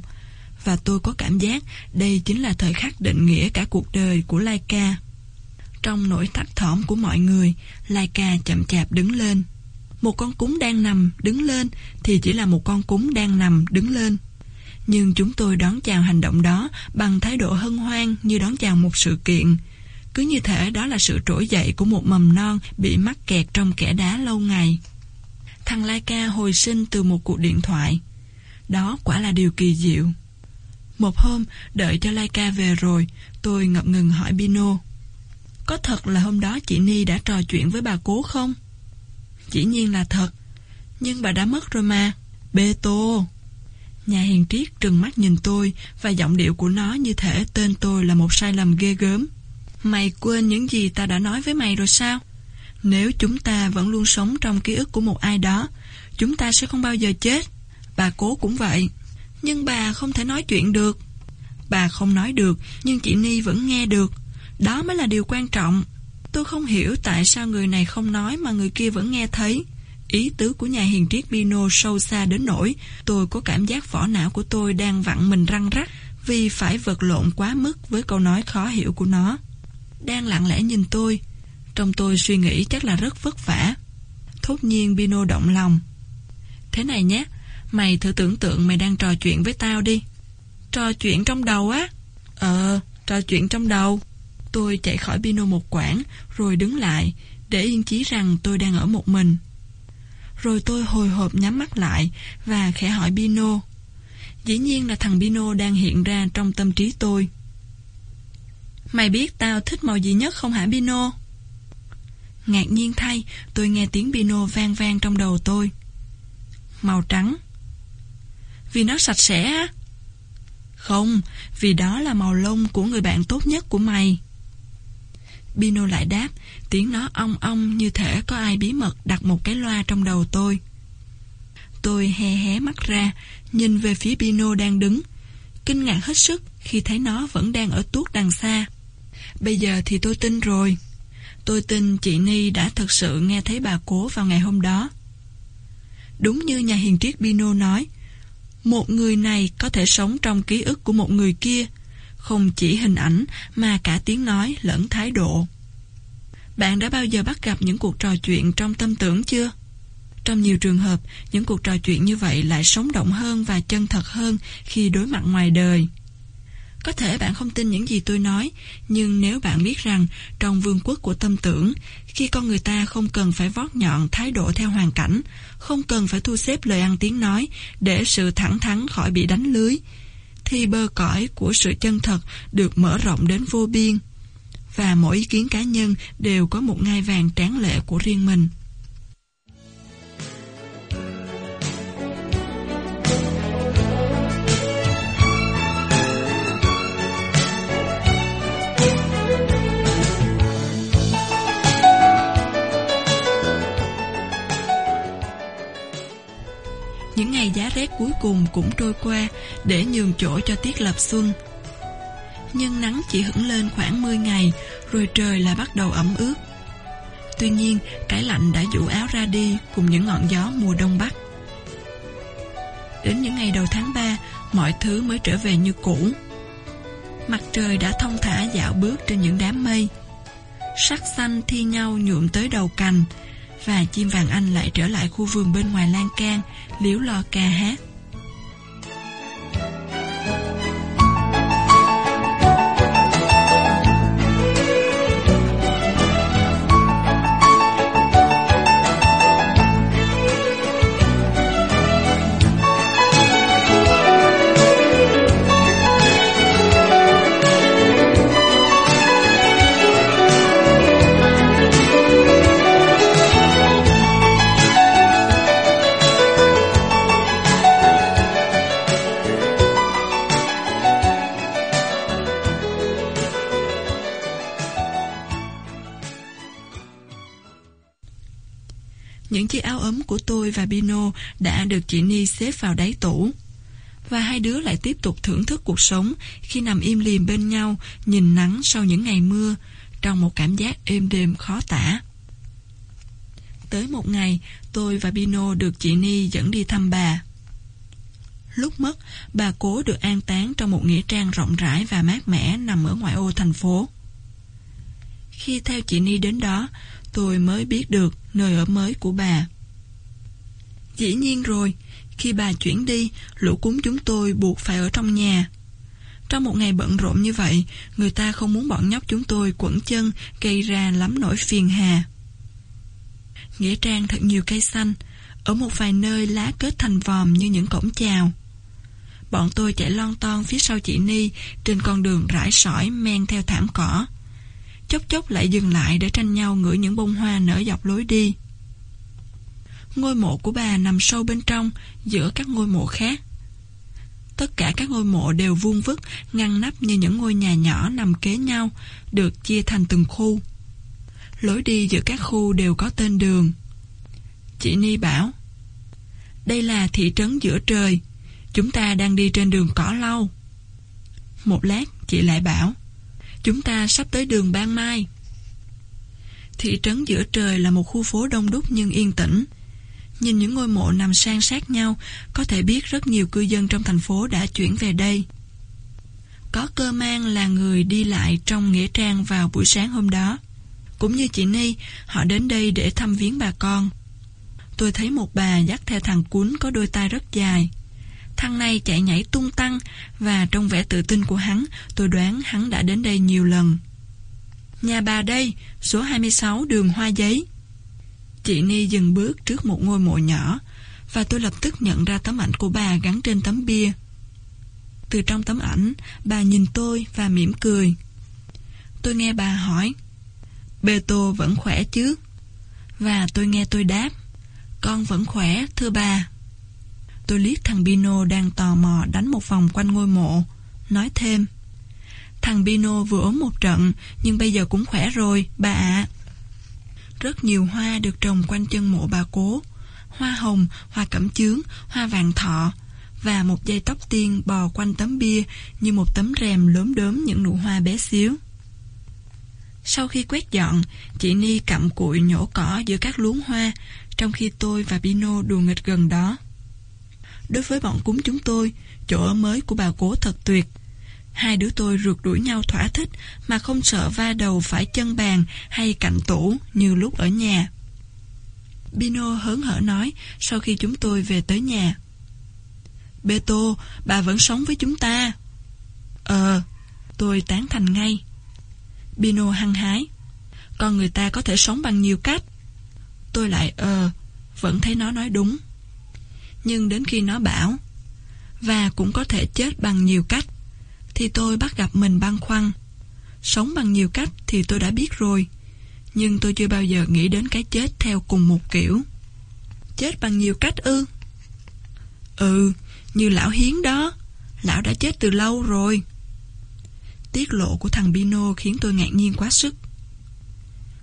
và tôi có cảm giác đây chính là thời khắc định nghĩa cả cuộc đời của laika Trong nỗi thắt thỏm của mọi người, laika chậm chạp đứng lên. Một con cúng đang nằm, đứng lên, thì chỉ là một con cúng đang nằm, đứng lên. Nhưng chúng tôi đón chào hành động đó bằng thái độ hân hoan như đón chào một sự kiện. Cứ như thể đó là sự trỗi dậy của một mầm non bị mắc kẹt trong kẻ đá lâu ngày. Thằng Laika hồi sinh từ một cuộc điện thoại. Đó quả là điều kỳ diệu. Một hôm, đợi cho Laika về rồi, tôi ngập ngừng hỏi Bino. Có thật là hôm đó chị Ni đã trò chuyện với bà cố không? Chỉ nhiên là thật. Nhưng bà đã mất rồi mà. Bê tô. Nhà hiền triết trừng mắt nhìn tôi và giọng điệu của nó như thể tên tôi là một sai lầm ghê gớm. Mày quên những gì ta đã nói với mày rồi sao? Nếu chúng ta vẫn luôn sống trong ký ức của một ai đó, chúng ta sẽ không bao giờ chết. Bà cố cũng vậy. Nhưng bà không thể nói chuyện được. Bà không nói được, nhưng chị Ni vẫn nghe được. Đó mới là điều quan trọng. Tôi không hiểu tại sao người này không nói mà người kia vẫn nghe thấy. Ý tứ của nhà hiền triết Bino sâu xa đến nỗi tôi có cảm giác vỏ não của tôi đang vặn mình răng rắc vì phải vật lộn quá mức với câu nói khó hiểu của nó. Đang lặng lẽ nhìn tôi, trong tôi suy nghĩ chắc là rất vất vả. Thốt nhiên Bino động lòng. Thế này nhé, mày thử tưởng tượng mày đang trò chuyện với tao đi. Trò chuyện trong đầu á? Ờ, trò chuyện trong đầu. Tôi chạy khỏi Bino một quãng, rồi đứng lại, để yên chí rằng tôi đang ở một mình. Rồi tôi hồi hộp nhắm mắt lại và khẽ hỏi Bino. Dĩ nhiên là thằng Bino đang hiện ra trong tâm trí tôi. Mày biết tao thích màu gì nhất không hả Bino? Ngạc nhiên thay, tôi nghe tiếng Bino vang vang trong đầu tôi. Màu trắng. Vì nó sạch sẽ á? Không, vì đó là màu lông của người bạn tốt nhất của mày. Bino lại đáp, tiếng nó ong ong như thể có ai bí mật đặt một cái loa trong đầu tôi. Tôi hé hé mắt ra, nhìn về phía Bino đang đứng, kinh ngạc hết sức khi thấy nó vẫn đang ở tuốt đằng xa. Bây giờ thì tôi tin rồi. Tôi tin chị Ni đã thật sự nghe thấy bà cố vào ngày hôm đó. Đúng như nhà hiền triết Bino nói, một người này có thể sống trong ký ức của một người kia, không chỉ hình ảnh mà cả tiếng nói lẫn thái độ. Bạn đã bao giờ bắt gặp những cuộc trò chuyện trong tâm tưởng chưa? Trong nhiều trường hợp, những cuộc trò chuyện như vậy lại sống động hơn và chân thật hơn khi đối mặt ngoài đời. Có thể bạn không tin những gì tôi nói, nhưng nếu bạn biết rằng trong vương quốc của tâm tưởng, khi con người ta không cần phải vót nhọn thái độ theo hoàn cảnh, không cần phải thu xếp lời ăn tiếng nói để sự thẳng thắn khỏi bị đánh lưới, thì bờ cõi của sự chân thật được mở rộng đến vô biên. Và mỗi ý kiến cá nhân đều có một ngai vàng tráng lệ của riêng mình. Những ngày giá rét cuối cùng cũng trôi qua để nhường chỗ cho tiết lập xuân. Nhưng nắng chỉ hứng lên khoảng 10 ngày rồi trời lại bắt đầu ẩm ướt. Tuy nhiên, cái lạnh đã vũ áo ra đi cùng những ngọn gió mùa đông bắc. Đến những ngày đầu tháng 3, mọi thứ mới trở về như cũ. Mặt trời đã thông thả dạo bước trên những đám mây. Sắc xanh thi nhau nhuộm tới đầu cành, và chim vàng anh lại trở lại khu vườn bên ngoài lan can, liếu lo ca hát. Và Bino đã được chị Ni xếp vào đáy tủ. Và hai đứa lại tiếp tục thưởng thức cuộc sống khi nằm im lìm bên nhau, nhìn nắng sau những ngày mưa, trong một cảm giác êm đềm khó tả. Tới một ngày, tôi và Bino được chị Ni dẫn đi thăm bà. Lúc mất, bà cố được an táng trong một nghĩa trang rộng rãi và mát mẻ nằm ở ngoại ô thành phố. Khi theo chị Ni đến đó, tôi mới biết được nơi ở mới của bà. Dĩ nhiên rồi, khi bà chuyển đi, lũ cúng chúng tôi buộc phải ở trong nhà. Trong một ngày bận rộn như vậy, người ta không muốn bọn nhóc chúng tôi quẩn chân gây ra lắm nỗi phiền hà. Nghĩa trang thật nhiều cây xanh, ở một vài nơi lá kết thành vòm như những cổng chào. Bọn tôi chạy lon ton phía sau chị Ni trên con đường rải sỏi men theo thảm cỏ chốc chốc lại dừng lại để tranh nhau ngửi những bông hoa nở dọc lối đi. Ngôi mộ của bà nằm sâu bên trong, giữa các ngôi mộ khác. Tất cả các ngôi mộ đều vuông vức, ngăn nắp như những ngôi nhà nhỏ nằm kế nhau, được chia thành từng khu. Lối đi giữa các khu đều có tên đường. Chị Ni bảo, đây là thị trấn giữa trời. Chúng ta đang đi trên đường cỏ lau. Một lát, chị lại bảo, chúng ta sắp tới đường Ban Mai. Thị trấn giữa trời là một khu phố đông đúc nhưng yên tĩnh. Nhìn những ngôi mộ nằm san sát nhau, có thể biết rất nhiều cư dân trong thành phố đã chuyển về đây. Có cơ mang là người đi lại trong Nghĩa Trang vào buổi sáng hôm đó. Cũng như chị Ni, họ đến đây để thăm viếng bà con. Tôi thấy một bà dắt theo thằng cuốn có đôi tay rất dài. Thằng này chạy nhảy tung tăng và trong vẻ tự tin của hắn, tôi đoán hắn đã đến đây nhiều lần. Nhà bà đây, số 26 đường Hoa Giấy. Chị Ni dừng bước trước một ngôi mộ nhỏ và tôi lập tức nhận ra tấm ảnh của bà gắn trên tấm bia. Từ trong tấm ảnh, bà nhìn tôi và mỉm cười. Tôi nghe bà hỏi, Bê Tô vẫn khỏe chứ? Và tôi nghe tôi đáp, con vẫn khỏe, thưa bà. Tôi liếc thằng Bino đang tò mò đánh một vòng quanh ngôi mộ, nói thêm. Thằng Bino vừa ốm một trận, nhưng bây giờ cũng khỏe rồi, bà ạ. Rất nhiều hoa được trồng quanh chân mộ bà cố. Hoa hồng, hoa cẩm chướng, hoa vàng thọ, và một dây tóc tiên bò quanh tấm bia như một tấm rèm lớn đốm những nụ hoa bé xíu. Sau khi quét dọn, chị Ni cặm cụi nhổ cỏ giữa các luống hoa, trong khi tôi và Pino đùa nghịch gần đó. Đối với bọn cúng chúng tôi, chỗ ở mới của bà cố thật tuyệt. Hai đứa tôi rượt đuổi nhau thỏa thích mà không sợ va đầu phải chân bàn hay cạnh tủ như lúc ở nhà. Bino hớn hở nói sau khi chúng tôi về tới nhà. Beto, bà vẫn sống với chúng ta. Ờ, tôi tán thành ngay. Bino hăng hái. Con người ta có thể sống bằng nhiều cách. Tôi lại ờ, vẫn thấy nó nói đúng. Nhưng đến khi nó bảo, và cũng có thể chết bằng nhiều cách, thì tôi bắt gặp mình băn khoăn. Sống bằng nhiều cách thì tôi đã biết rồi, nhưng tôi chưa bao giờ nghĩ đến cái chết theo cùng một kiểu. Chết bằng nhiều cách ư? Ừ, như lão Hiến đó, lão đã chết từ lâu rồi. Tiết lộ của thằng Bino khiến tôi ngạc nhiên quá sức.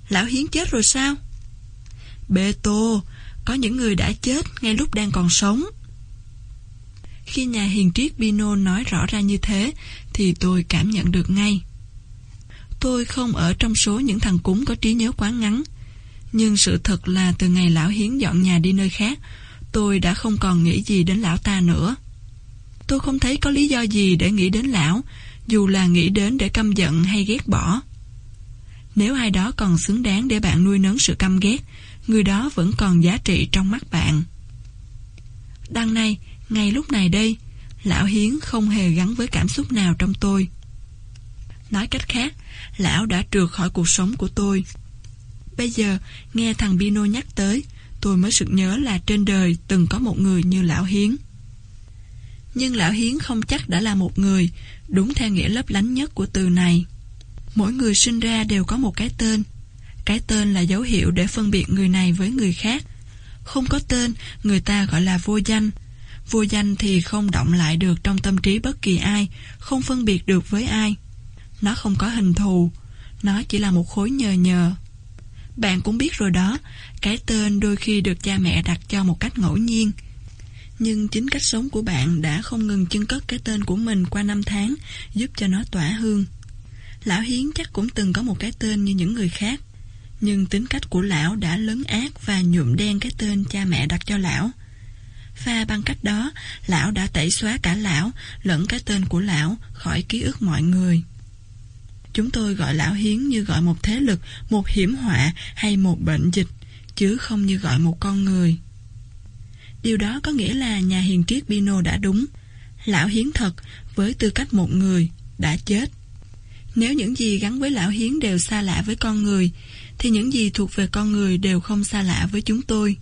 Lão Hiến chết rồi sao? Bê tô, có những người đã chết ngay lúc đang còn sống. Khi nhà hiền triết Bino nói rõ ra như thế, thì tôi cảm nhận được ngay. Tôi không ở trong số những thằng cúng có trí nhớ quá ngắn, nhưng sự thật là từ ngày lão Hiến dọn nhà đi nơi khác, tôi đã không còn nghĩ gì đến lão ta nữa. Tôi không thấy có lý do gì để nghĩ đến lão, dù là nghĩ đến để căm giận hay ghét bỏ. Nếu ai đó còn xứng đáng để bạn nuôi nấng sự căm ghét, người đó vẫn còn giá trị trong mắt bạn. Đằng này, ngay lúc này đây, lão Hiến không hề gắn với cảm xúc nào trong tôi. Nói cách khác, lão đã trượt khỏi cuộc sống của tôi. Bây giờ, nghe thằng Bino nhắc tới, tôi mới sực nhớ là trên đời từng có một người như lão Hiến. Nhưng lão Hiến không chắc đã là một người, đúng theo nghĩa lấp lánh nhất của từ này. Mỗi người sinh ra đều có một cái tên. Cái tên là dấu hiệu để phân biệt người này với người khác. Không có tên, người ta gọi là vô danh. Vô danh thì không động lại được trong tâm trí bất kỳ ai, không phân biệt được với ai. Nó không có hình thù, nó chỉ là một khối nhờ nhờ. Bạn cũng biết rồi đó, cái tên đôi khi được cha mẹ đặt cho một cách ngẫu nhiên. Nhưng chính cách sống của bạn đã không ngừng chân cất cái tên của mình qua năm tháng, giúp cho nó tỏa hương. Lão Hiến chắc cũng từng có một cái tên như những người khác. Nhưng tính cách của lão đã lấn ác và nhuộm đen cái tên cha mẹ đặt cho lão. Và bằng cách đó, lão đã tẩy xóa cả lão lẫn cái tên của lão khỏi ký ức mọi người. Chúng tôi gọi lão Hiến như gọi một thế lực, một hiểm họa hay một bệnh dịch, chứ không như gọi một con người. Điều đó có nghĩa là nhà hiền triết Pino đã đúng. Lão Hiến thật, với tư cách một người, đã chết. Nếu những gì gắn với lão Hiến đều xa lạ với con người, thì những gì thuộc về con người đều không xa lạ với chúng tôi.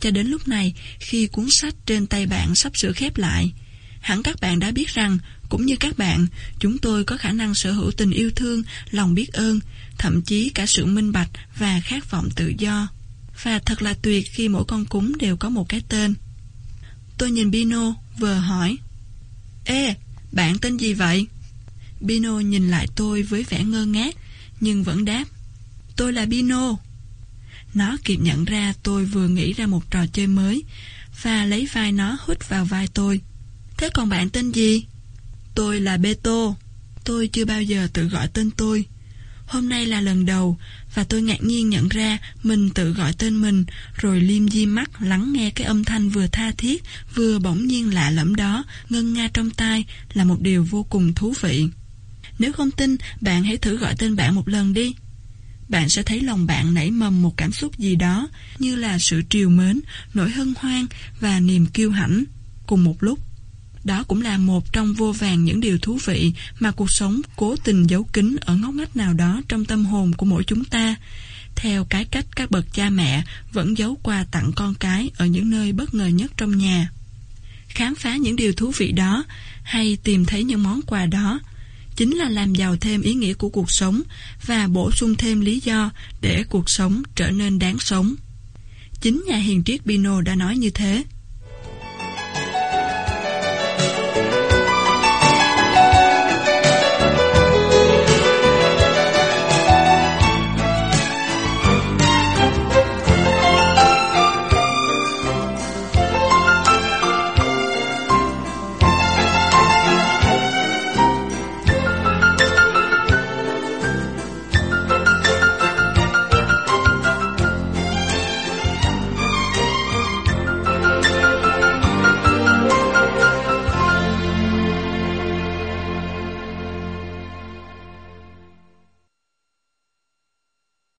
Cho đến lúc này, khi cuốn sách trên tay bạn sắp sửa khép lại, hẳn các bạn đã biết rằng, cũng như các bạn, chúng tôi có khả năng sở hữu tình yêu thương, lòng biết ơn, thậm chí cả sự minh bạch và khát vọng tự do. Và thật là tuyệt khi mỗi con cúng đều có một cái tên. Tôi nhìn Bino, vừa hỏi. Ê, bạn tên gì vậy? Bino nhìn lại tôi với vẻ ngơ ngác, nhưng vẫn đáp. Tôi là Bino. Nó kịp nhận ra tôi vừa nghĩ ra một trò chơi mới, và lấy vai nó hút vào vai tôi. Thế còn bạn tên gì? Tôi là Beto. Tôi chưa bao giờ tự gọi tên tôi. Hôm nay là lần đầu, và tôi ngạc nhiên nhận ra mình tự gọi tên mình, rồi liêm di mắt lắng nghe cái âm thanh vừa tha thiết, vừa bỗng nhiên lạ lẫm đó, ngân nga trong tai, là một điều vô cùng thú vị. Nếu không tin, bạn hãy thử gọi tên bạn một lần đi. Bạn sẽ thấy lòng bạn nảy mầm một cảm xúc gì đó, như là sự triều mến, nỗi hân hoan và niềm kiêu hãnh, cùng một lúc. Đó cũng là một trong vô vàng những điều thú vị mà cuộc sống cố tình giấu kín ở ngóc ngách nào đó trong tâm hồn của mỗi chúng ta, theo cái cách các bậc cha mẹ vẫn giấu quà tặng con cái ở những nơi bất ngờ nhất trong nhà. Khám phá những điều thú vị đó, hay tìm thấy những món quà đó, chính là làm giàu thêm ý nghĩa của cuộc sống và bổ sung thêm lý do để cuộc sống trở nên đáng sống. Chính nhà hiền triết Pino đã nói như thế.